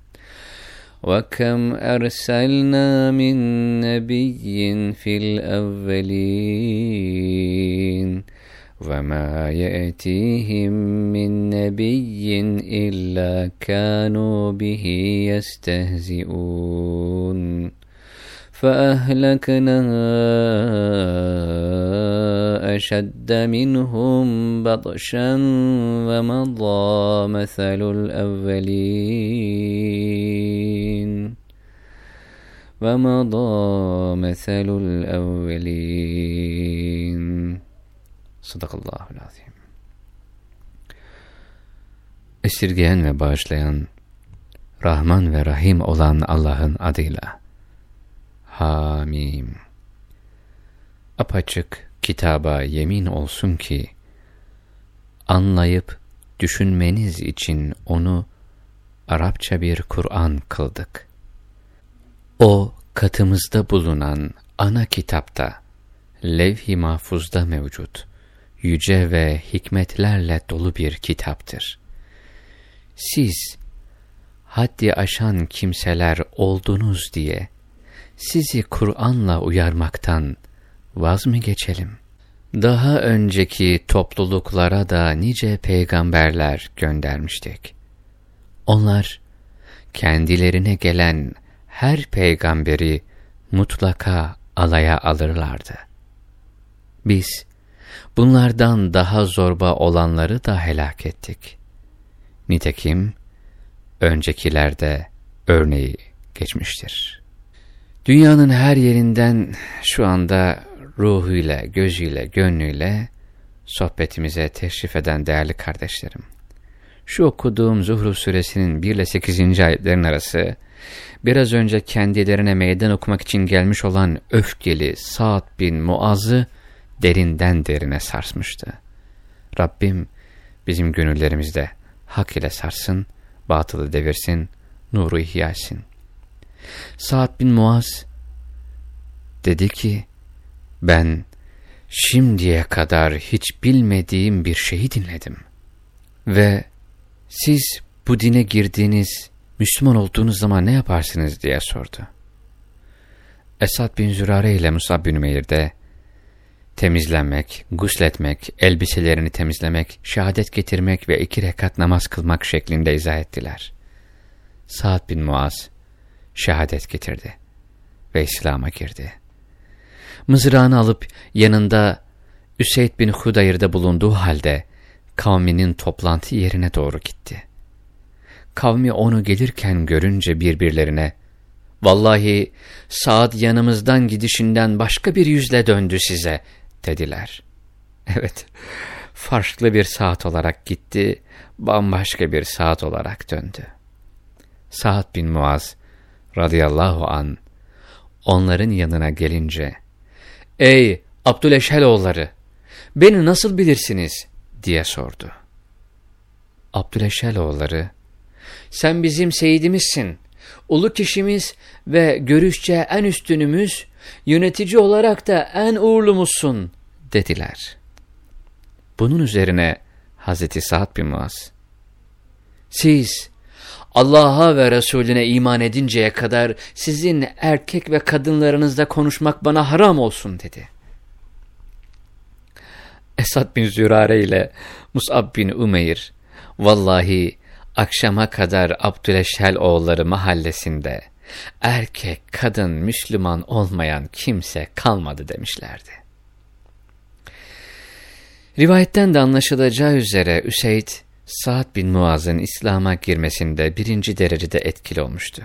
وكم أرسلنا من نبي في الأولين وما يأتيهم من نبي إلا كانوا به يستهزئون فأهلكنا أشد منهم بطشا ومضى مثل الأولين ومضى مثل الأولين Sadakallahul azim. Esirgeyen ve bağışlayan, Rahman ve Rahim olan Allah'ın adıyla. Hamim. Apaçık kitaba yemin olsun ki, anlayıp düşünmeniz için onu Arapça bir Kur'an kıldık. O katımızda bulunan ana kitapta, levh-i mahfuzda mevcut yüce ve hikmetlerle dolu bir kitaptır. Siz, haddi aşan kimseler oldunuz diye, sizi Kur'an'la uyarmaktan vaz mı geçelim? Daha önceki topluluklara da nice peygamberler göndermiştik. Onlar, kendilerine gelen her peygamberi mutlaka alaya alırlardı. Biz, Bunlardan daha zorba olanları da helak ettik. Nitekim öncekilerde örneği geçmiştir. Dünyanın her yerinden şu anda ruhuyla, gözüyle, gönlüyle sohbetimize teşrif eden değerli kardeşlerim. Şu okuduğum Zuhru suresinin 1 ile 8. ayetlerin arası, biraz önce kendilerine meydan okumak için gelmiş olan öfkeli Sa'd bin Muaz'ı derinden derine sarsmıştı. Rabbim bizim gönüllerimizde hak ile sarsın, batılı devirsin, nuru ihya. Sa'd bin Muaz dedi ki, ben şimdiye kadar hiç bilmediğim bir şeyi dinledim. Ve siz bu dine girdiğiniz, Müslüman olduğunuz zaman ne yaparsınız diye sordu. Esad bin Zürare ile Musab bin Ümeyr de temizlenmek, gusletmek, elbiselerini temizlemek, şehadet getirmek ve iki rekat namaz kılmak şeklinde izah ettiler. Sa'd bin Muaz şehadet getirdi ve İslam'a girdi. Mızrağını alıp yanında Üseyd bin Hudayr'da bulunduğu halde kavminin toplantı yerine doğru gitti. Kavmi onu gelirken görünce birbirlerine Vallahi Saad yanımızdan gidişinden başka bir yüzle döndü size dediler. (laughs) Evet, farklı bir saat olarak gitti, bambaşka bir saat olarak döndü. Sa'd bin Muaz radıyallahu an onların yanına gelince, ''Ey Abdüleşheloğulları, beni nasıl bilirsiniz?'' diye sordu. Abdüleşheloğulları, ''Sen bizim seyidimizsin, ulu kişimiz ve görüşçe en üstünümüz, yönetici olarak da en uğurlumuzsun dediler. Bunun üzerine Hazreti Sa'd bin Muaz, siz Allah'a ve Resulüne iman edinceye kadar sizin erkek ve kadınlarınızla konuşmak bana haram olsun dedi. Esad bin Zürare ile Mus'ab bin Umeyr, vallahi akşama kadar Abdüleşhel oğulları mahallesinde erkek, kadın, Müslüman olmayan kimse kalmadı demişlerdi. Rivayetten de anlaşılacağı üzere Üseyd, Sa'd bin Muaz'ın İslam'a girmesinde birinci derecede etkili olmuştu.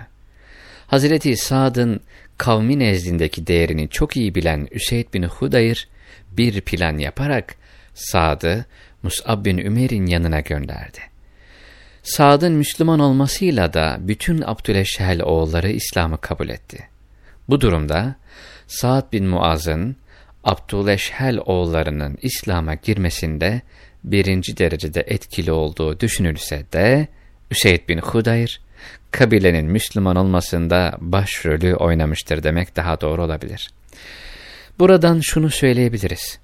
Hazreti Sa'd'ın kavmi nezdindeki değerini çok iyi bilen Üseyd bin Hudayr, bir plan yaparak Sa'd'ı Mus'ab bin Ümer'in yanına gönderdi. Sa'd'ın Müslüman olmasıyla da bütün Abdüleşhel oğulları İslam'ı kabul etti. Bu durumda Sa'd bin Muaz'ın Abdüleşhel oğullarının İslam'a girmesinde birinci derecede etkili olduğu düşünülse de Üseyd bin Hudayr, kabilenin Müslüman olmasında başrolü oynamıştır demek daha doğru olabilir. Buradan şunu söyleyebiliriz.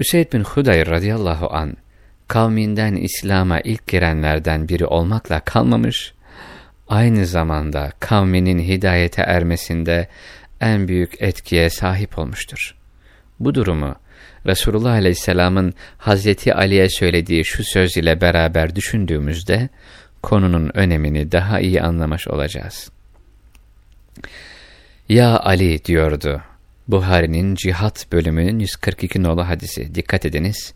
Üseyd bin Hudayr radıyallahu an kavminden İslam'a ilk girenlerden biri olmakla kalmamış, aynı zamanda kavminin hidayete ermesinde en büyük etkiye sahip olmuştur. bu durumu Resulullah Aleyhisselam'ın Hazreti Ali'ye söylediği şu söz ile beraber düşündüğümüzde konunun önemini daha iyi anlamış olacağız. Ya Ali diyordu. Buhari'nin cihat bölümünün 142 nolu hadisi. Dikkat ediniz.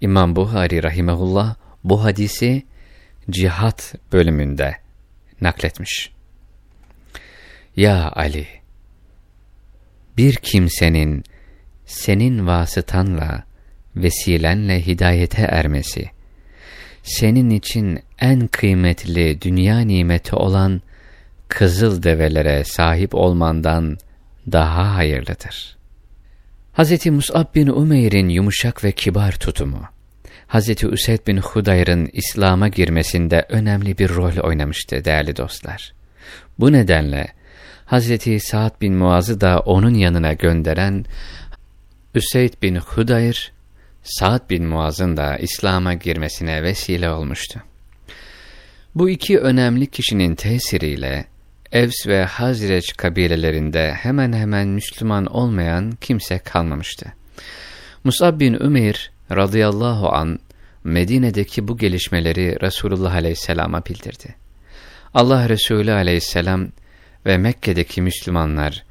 İmam Buhari rahimehullah bu hadisi cihat bölümünde nakletmiş. Ya Ali, bir kimsenin senin vasıtanla, vesilenle hidayete ermesi, senin için en kıymetli dünya nimeti olan kızıl develere sahip olmandan daha hayırlıdır. Hz. Mus'ab bin Umeyr'in yumuşak ve kibar tutumu, Hz. Üseyd bin Hudayr'ın İslam'a girmesinde önemli bir rol oynamıştı değerli dostlar. Bu nedenle Hz. Sa'd bin Muaz'ı da onun yanına gönderen Üseyd bin Hudayr, Sa'd bin Muaz'ın da İslam'a girmesine vesile olmuştu. Bu iki önemli kişinin tesiriyle Evs ve Hazreç kabilelerinde hemen hemen Müslüman olmayan kimse kalmamıştı. Musab bin Ümeyr radıyallahu an Medine'deki bu gelişmeleri Resulullah aleyhisselama bildirdi. Allah Resulü aleyhisselam ve Mekke'deki Müslümanlar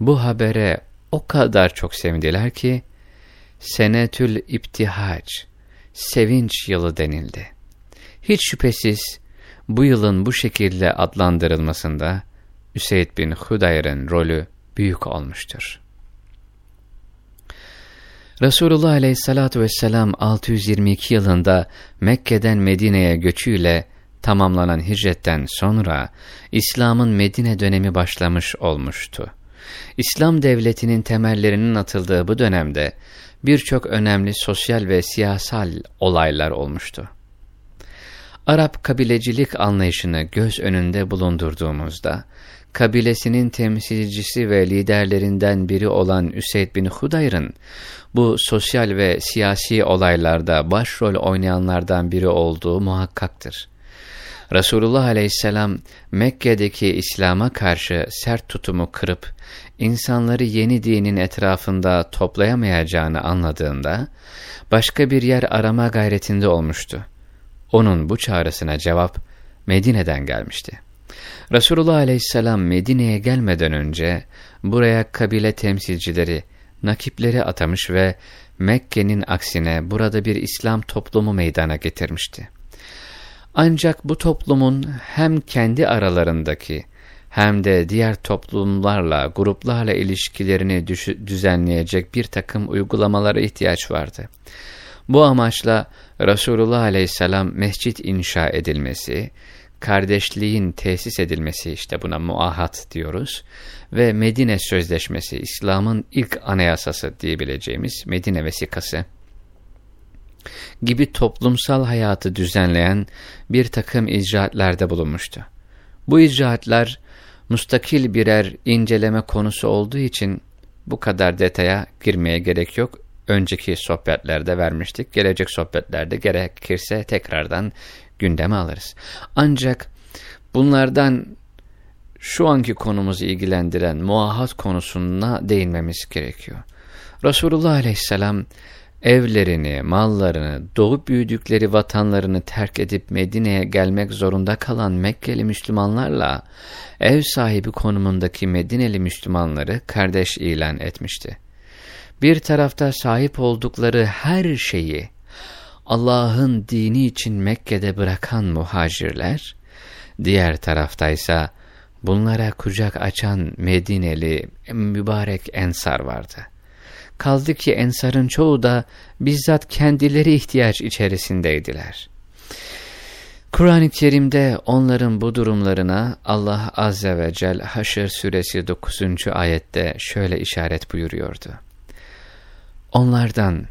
bu habere o kadar çok sevindiler ki senetül iptihac, sevinç yılı denildi. Hiç şüphesiz bu yılın bu şekilde adlandırılmasında Üseyd bin Hudayr'ın rolü büyük olmuştur. Resulullah aleyhissalatu vesselam 622 yılında Mekke'den Medine'ye göçüyle tamamlanan hicretten sonra İslam'ın Medine dönemi başlamış olmuştu. İslam devletinin temellerinin atıldığı bu dönemde birçok önemli sosyal ve siyasal olaylar olmuştu. Arap kabilecilik anlayışını göz önünde bulundurduğumuzda, kabilesinin temsilcisi ve liderlerinden biri olan Üseyd bin Hudayr'ın bu sosyal ve siyasi olaylarda başrol oynayanlardan biri olduğu muhakkaktır. Resulullah aleyhisselam Mekke'deki İslam'a karşı sert tutumu kırıp insanları yeni dinin etrafında toplayamayacağını anladığında başka bir yer arama gayretinde olmuştu. Onun bu çağrısına cevap Medine'den gelmişti. Resulullah aleyhisselam Medine'ye gelmeden önce buraya kabile temsilcileri, nakipleri atamış ve Mekke'nin aksine burada bir İslam toplumu meydana getirmişti. Ancak bu toplumun hem kendi aralarındaki hem de diğer toplumlarla, gruplarla ilişkilerini düzenleyecek bir takım uygulamalara ihtiyaç vardı. Bu amaçla Resulullah aleyhisselam mescit inşa edilmesi, kardeşliğin tesis edilmesi işte buna muahat diyoruz ve Medine Sözleşmesi İslam'ın ilk anayasası diyebileceğimiz Medine Vesikası gibi toplumsal hayatı düzenleyen bir takım icraatlerde bulunmuştu. Bu icraatlar mustakil birer inceleme konusu olduğu için bu kadar detaya girmeye gerek yok. Önceki sohbetlerde vermiştik. Gelecek sohbetlerde gerekirse tekrardan gündeme alırız. Ancak bunlardan şu anki konumuzu ilgilendiren muahat konusuna değinmemiz gerekiyor. Resulullah aleyhisselam evlerini, mallarını, doğup büyüdükleri vatanlarını terk edip Medine'ye gelmek zorunda kalan Mekkeli Müslümanlarla ev sahibi konumundaki Medineli Müslümanları kardeş ilan etmişti. Bir tarafta sahip oldukları her şeyi Allah'ın dini için Mekke'de bırakan muhacirler, diğer taraftaysa bunlara kucak açan Medineli mübarek ensar vardı. Kaldı ki ensarın çoğu da bizzat kendileri ihtiyaç içerisindeydiler. Kur'an-ı Kerim'de onların bu durumlarına Allah Azze ve Celle Haşr suresi 9. ayette şöyle işaret buyuruyordu. Onlardan,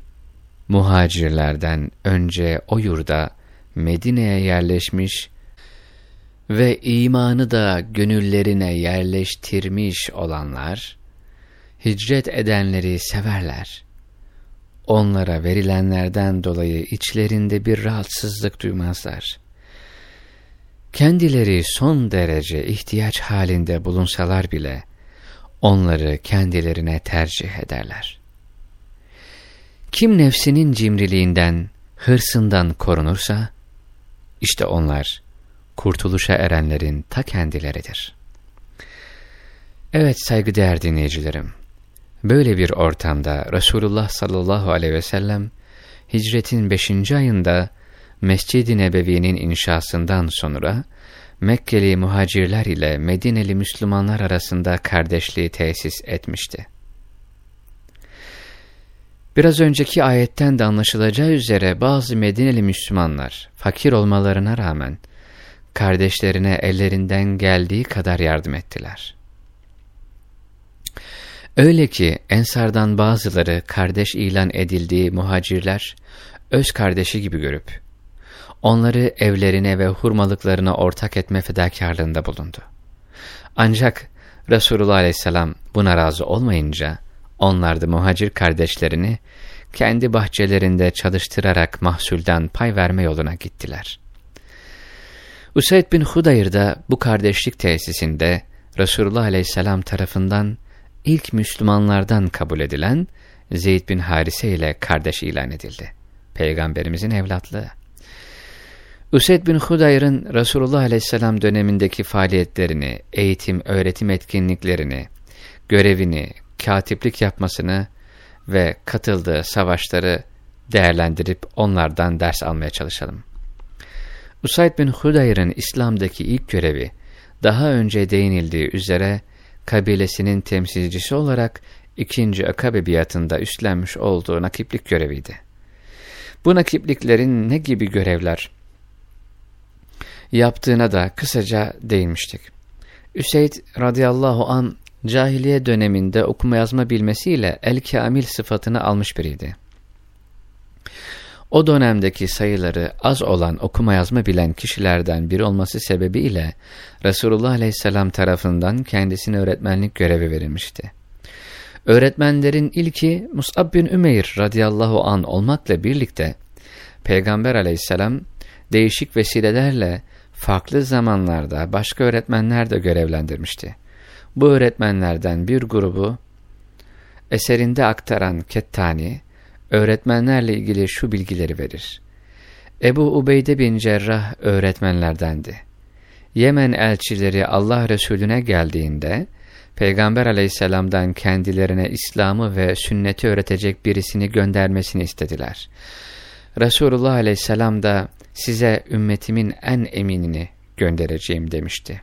muhacirlerden önce o yurda Medine'ye yerleşmiş ve imanı da gönüllerine yerleştirmiş olanlar, hicret edenleri severler. Onlara verilenlerden dolayı içlerinde bir rahatsızlık duymazlar. Kendileri son derece ihtiyaç halinde bulunsalar bile, onları kendilerine tercih ederler. Kim nefsinin cimriliğinden, hırsından korunursa, işte onlar kurtuluşa erenlerin ta kendileridir. Evet saygıdeğer dinleyicilerim, böyle bir ortamda Resulullah sallallahu aleyhi ve sellem, hicretin beşinci ayında Mescid-i Nebevi'nin inşasından sonra, Mekkeli muhacirler ile Medineli Müslümanlar arasında kardeşliği tesis etmişti. Biraz önceki ayetten de anlaşılacağı üzere bazı Medineli Müslümanlar fakir olmalarına rağmen kardeşlerine ellerinden geldiği kadar yardım ettiler. Öyle ki Ensardan bazıları kardeş ilan edildiği muhacirler öz kardeşi gibi görüp onları evlerine ve hurmalıklarına ortak etme fedakarlığında bulundu. Ancak Resulullah Aleyhisselam buna razı olmayınca onlar da muhacir kardeşlerini kendi bahçelerinde çalıştırarak mahsulden pay verme yoluna gittiler. Usaid bin Hudayr da bu kardeşlik tesisinde Resulullah Aleyhisselam tarafından ilk Müslümanlardan kabul edilen Zeyd bin Harise ile kardeş ilan edildi. Peygamberimizin evlatlığı. Usaid bin Hudayr'ın Resulullah Aleyhisselam dönemindeki faaliyetlerini, eğitim, öğretim etkinliklerini, görevini, katiplik yapmasını ve katıldığı savaşları değerlendirip onlardan ders almaya çalışalım. Usaid bin Hudayr'ın İslam'daki ilk görevi, daha önce değinildiği üzere kabilesinin temsilcisi olarak ikinci Akabe biatında üstlenmiş olduğu nakiplik göreviydi. Bu nakipliklerin ne gibi görevler yaptığına da kısaca değinmiştik. Üseyd radıyallahu an cahiliye döneminde okuma yazma bilmesiyle el-kamil sıfatını almış biriydi. O dönemdeki sayıları az olan okuma yazma bilen kişilerden biri olması sebebiyle Resulullah aleyhisselam tarafından kendisine öğretmenlik görevi verilmişti. Öğretmenlerin ilki Mus'ab bin Ümeyr radıyallahu an olmakla birlikte Peygamber aleyhisselam değişik vesilelerle farklı zamanlarda başka öğretmenler de görevlendirmişti. Bu öğretmenlerden bir grubu eserinde aktaran Kettani, öğretmenlerle ilgili şu bilgileri verir. Ebu Ubeyde bin Cerrah öğretmenlerdendi. Yemen elçileri Allah Resulüne geldiğinde, Peygamber aleyhisselamdan kendilerine İslam'ı ve sünneti öğretecek birisini göndermesini istediler. Resulullah aleyhisselam da size ümmetimin en eminini göndereceğim demişti.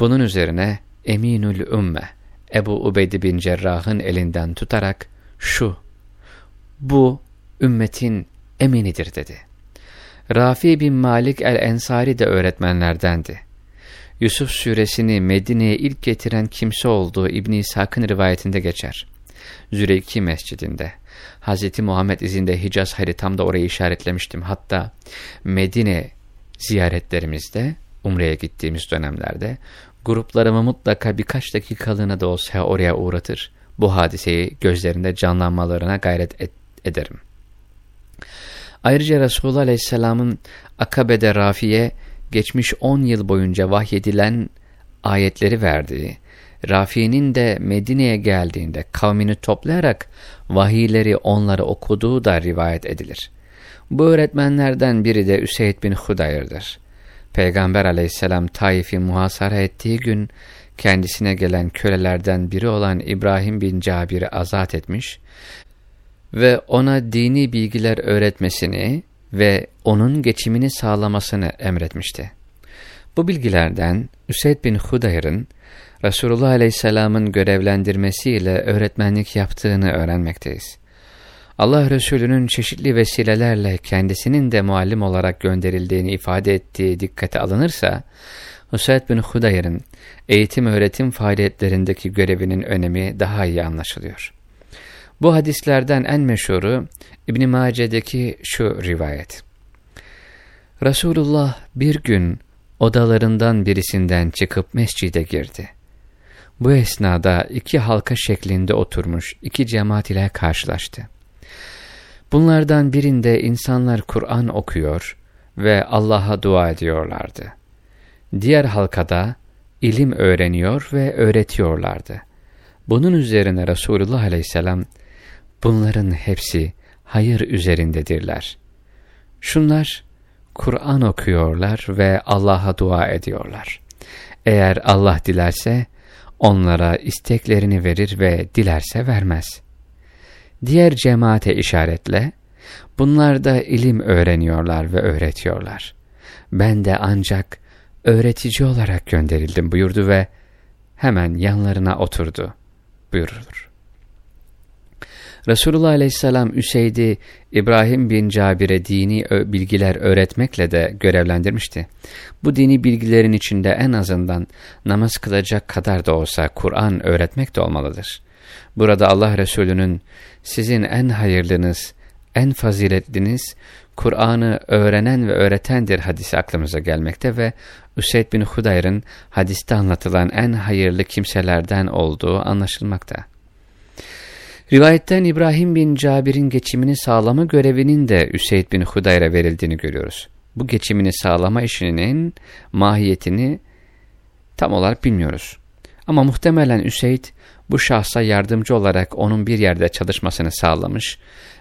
Bunun üzerine Eminül Ümme Ebu Ubeyde bin Cerrah'ın elinden tutarak şu, bu ümmetin eminidir dedi. Rafi bin Malik el-Ensari de öğretmenlerdendi. Yusuf suresini Medine'ye ilk getiren kimse olduğu İbn-i İshak'ın rivayetinde geçer. Züreyki mescidinde. Hz. Muhammed izinde Hicaz haritamda orayı işaretlemiştim. Hatta Medine ziyaretlerimizde, Umre'ye gittiğimiz dönemlerde gruplarımı mutlaka birkaç dakikalığına da olsa oraya uğratır. Bu hadiseyi gözlerinde canlanmalarına gayret et, ederim. Ayrıca Resulullah Aleyhisselam'ın Akabe'de Rafi'ye geçmiş 10 yıl boyunca vahyedilen ayetleri verdiği, Rafi'nin de Medine'ye geldiğinde kavmini toplayarak vahiyleri onlara okuduğu da rivayet edilir. Bu öğretmenlerden biri de Üseyd bin Hudayr'dır. Peygamber aleyhisselam Taif'i muhasara ettiği gün kendisine gelen kölelerden biri olan İbrahim bin Cabir'i azat etmiş ve ona dini bilgiler öğretmesini ve onun geçimini sağlamasını emretmişti. Bu bilgilerden Üseyd bin Hudayr'ın Resulullah Aleyhisselam'ın görevlendirmesiyle öğretmenlik yaptığını öğrenmekteyiz. Allah Resulü'nün çeşitli vesilelerle kendisinin de muallim olarak gönderildiğini ifade ettiği dikkate alınırsa, Hüseyin bin Hudayr'ın eğitim öğretim faaliyetlerindeki görevinin önemi daha iyi anlaşılıyor. Bu hadislerden en meşhuru İbn-i Mace'deki şu rivayet. Resulullah bir gün odalarından birisinden çıkıp mescide girdi. Bu esnada iki halka şeklinde oturmuş iki cemaat ile karşılaştı. Bunlardan birinde insanlar Kur'an okuyor ve Allah'a dua ediyorlardı. Diğer halkada ilim öğreniyor ve öğretiyorlardı. Bunun üzerine Resulullah aleyhisselam bunların hepsi hayır üzerindedirler. Şunlar Kur'an okuyorlar ve Allah'a dua ediyorlar. Eğer Allah dilerse onlara isteklerini verir ve dilerse vermez. Diğer cemaate işaretle, bunlar da ilim öğreniyorlar ve öğretiyorlar. Ben de ancak öğretici olarak gönderildim buyurdu ve hemen yanlarına oturdu buyurulur. Resulullah Aleyhisselam Üseyd'i İbrahim bin Cabir'e dini bilgiler öğretmekle de görevlendirmişti. Bu dini bilgilerin içinde en azından namaz kılacak kadar da olsa Kur'an öğretmek de olmalıdır. Burada Allah Resulü'nün sizin en hayırlınız, en faziletliniz Kur'an'ı öğrenen ve öğretendir hadisi aklımıza gelmekte ve Üseyd bin Hudayr'ın hadiste anlatılan en hayırlı kimselerden olduğu anlaşılmakta. Rivayetten İbrahim bin Cabir'in geçimini sağlama görevinin de Üseyd bin Hudayr'a verildiğini görüyoruz. Bu geçimini sağlama işinin mahiyetini tam olarak bilmiyoruz. Ama muhtemelen Üseyd bu şahsa yardımcı olarak onun bir yerde çalışmasını sağlamış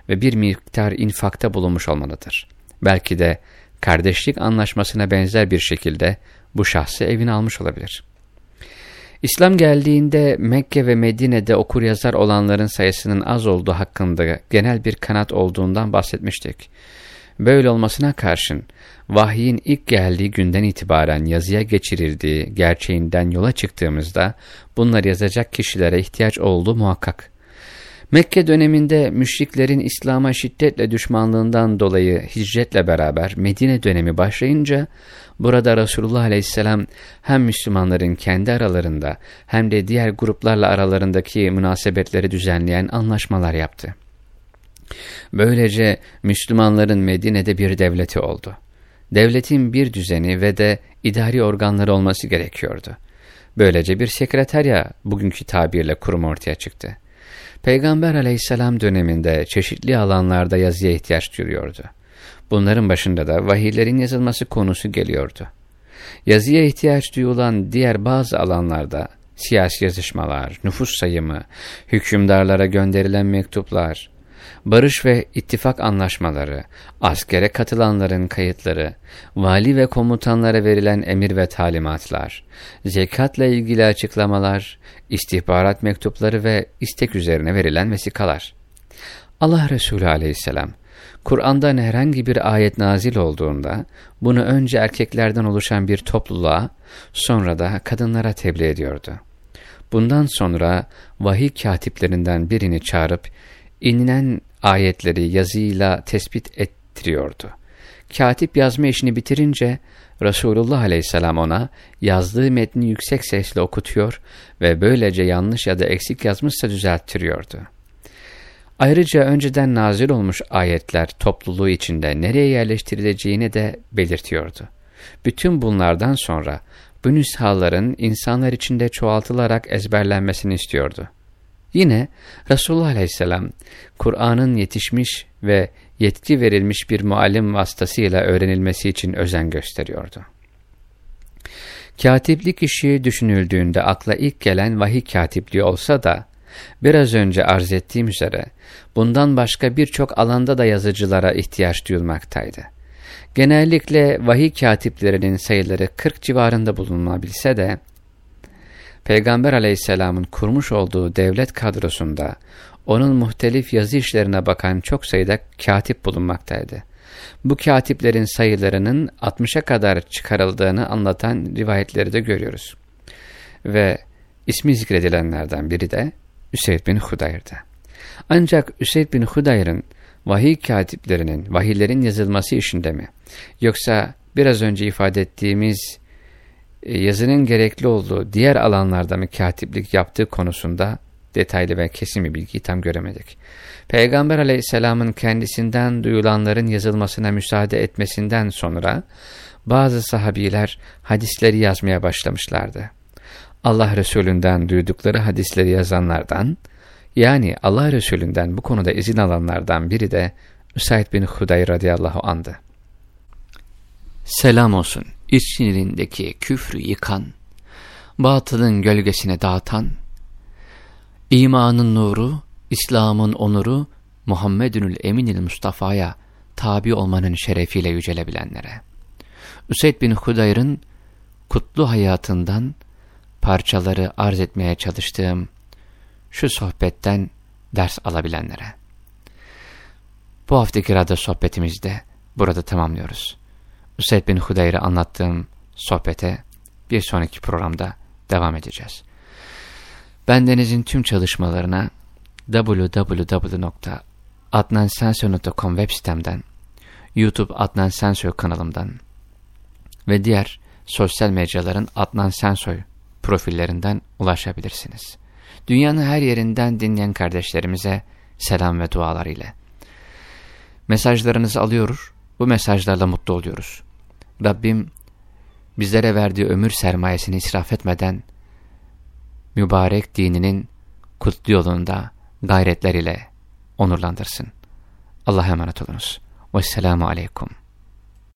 ve bir miktar infakta bulunmuş olmalıdır. Belki de kardeşlik anlaşmasına benzer bir şekilde bu şahsı evine almış olabilir. İslam geldiğinde Mekke ve Medine'de okur yazar olanların sayısının az olduğu hakkında genel bir kanat olduğundan bahsetmiştik. Böyle olmasına karşın vahyin ilk geldiği günden itibaren yazıya geçirildiği gerçeğinden yola çıktığımızda bunları yazacak kişilere ihtiyaç olduğu muhakkak. Mekke döneminde müşriklerin İslam'a şiddetle düşmanlığından dolayı hicretle beraber Medine dönemi başlayınca burada Resulullah Aleyhisselam hem Müslümanların kendi aralarında hem de diğer gruplarla aralarındaki münasebetleri düzenleyen anlaşmalar yaptı. Böylece Müslümanların Medine'de bir devleti oldu. Devletin bir düzeni ve de idari organları olması gerekiyordu. Böylece bir sekreterya bugünkü tabirle kurum ortaya çıktı. Peygamber aleyhisselam döneminde çeşitli alanlarda yazıya ihtiyaç duyuyordu. Bunların başında da vahiylerin yazılması konusu geliyordu. Yazıya ihtiyaç duyulan diğer bazı alanlarda siyasi yazışmalar, nüfus sayımı, hükümdarlara gönderilen mektuplar, barış ve ittifak anlaşmaları, askere katılanların kayıtları, vali ve komutanlara verilen emir ve talimatlar, zekatla ilgili açıklamalar, istihbarat mektupları ve istek üzerine verilen vesikalar. Allah Resulü aleyhisselam, Kur'an'dan herhangi bir ayet nazil olduğunda, bunu önce erkeklerden oluşan bir topluluğa, sonra da kadınlara tebliğ ediyordu. Bundan sonra vahiy katiplerinden birini çağırıp, inilen ayetleri yazıyla tespit ettiriyordu. Katip yazma işini bitirince Resulullah aleyhisselam ona yazdığı metni yüksek sesle okutuyor ve böylece yanlış ya da eksik yazmışsa düzelttiriyordu. Ayrıca önceden nazil olmuş ayetler topluluğu içinde nereye yerleştirileceğini de belirtiyordu. Bütün bunlardan sonra bu nüshaların insanlar içinde çoğaltılarak ezberlenmesini istiyordu. Yine Resulullah Aleyhisselam Kur'an'ın yetişmiş ve yetki verilmiş bir muallim vasıtasıyla öğrenilmesi için özen gösteriyordu. Katiplik işi düşünüldüğünde akla ilk gelen vahiy katipliği olsa da, biraz önce arz ettiğim üzere, bundan başka birçok alanda da yazıcılara ihtiyaç duyulmaktaydı. Genellikle vahiy katiplerinin sayıları 40 civarında bulunabilse de, Peygamber aleyhisselamın kurmuş olduğu devlet kadrosunda onun muhtelif yazı işlerine bakan çok sayıda katip bulunmaktaydı. Bu katiplerin sayılarının 60'a kadar çıkarıldığını anlatan rivayetleri de görüyoruz. Ve ismi zikredilenlerden biri de Üseyd bin Hudayr'dı. Ancak Üseyd bin Hudayr'ın vahiy katiplerinin, vahiylerin yazılması işinde mi? Yoksa biraz önce ifade ettiğimiz e, yazının gerekli olduğu diğer alanlarda mı katiplik yaptığı konusunda detaylı ve kesin bir bilgiyi tam göremedik. Peygamber aleyhisselamın kendisinden duyulanların yazılmasına müsaade etmesinden sonra bazı sahabiler hadisleri yazmaya başlamışlardı. Allah Resulünden duydukları hadisleri yazanlardan, yani Allah Resulünden bu konuda izin alanlardan biri de Üsaid bin Huday radıyallahu andı. Selam olsun içlerindeki küfrü yıkan, batılın gölgesine dağıtan, imanın nuru İslam'ın onuru Muhammedünül Eminil Mustafa'ya tabi olmanın şerefiyle yücelebilenlere. Üseyd bin Hudayr'ın kutlu hayatından parçaları arz etmeye çalıştığım şu sohbetten ders alabilenlere. Bu haftaki radyo sohbetimizde burada tamamlıyoruz. Üseyd bin Hudayr'ı anlattığım sohbete bir sonraki programda devam edeceğiz. Bendenizin tüm çalışmalarına www.adnansensör.com web sitemden, YouTube Adnan Sensoy kanalımdan ve diğer sosyal mecraların Adnan Sensoy profillerinden ulaşabilirsiniz. Dünyanın her yerinden dinleyen kardeşlerimize selam ve dualar ile. Mesajlarınızı alıyoruz, bu mesajlarla mutlu oluyoruz. Rabbim bizlere verdiği ömür sermayesini israf etmeden mübarek dininin kutlu yolunda gayretler ile onurlandırsın. Allah'a emanet olunuz. Vesselamu Aleyküm.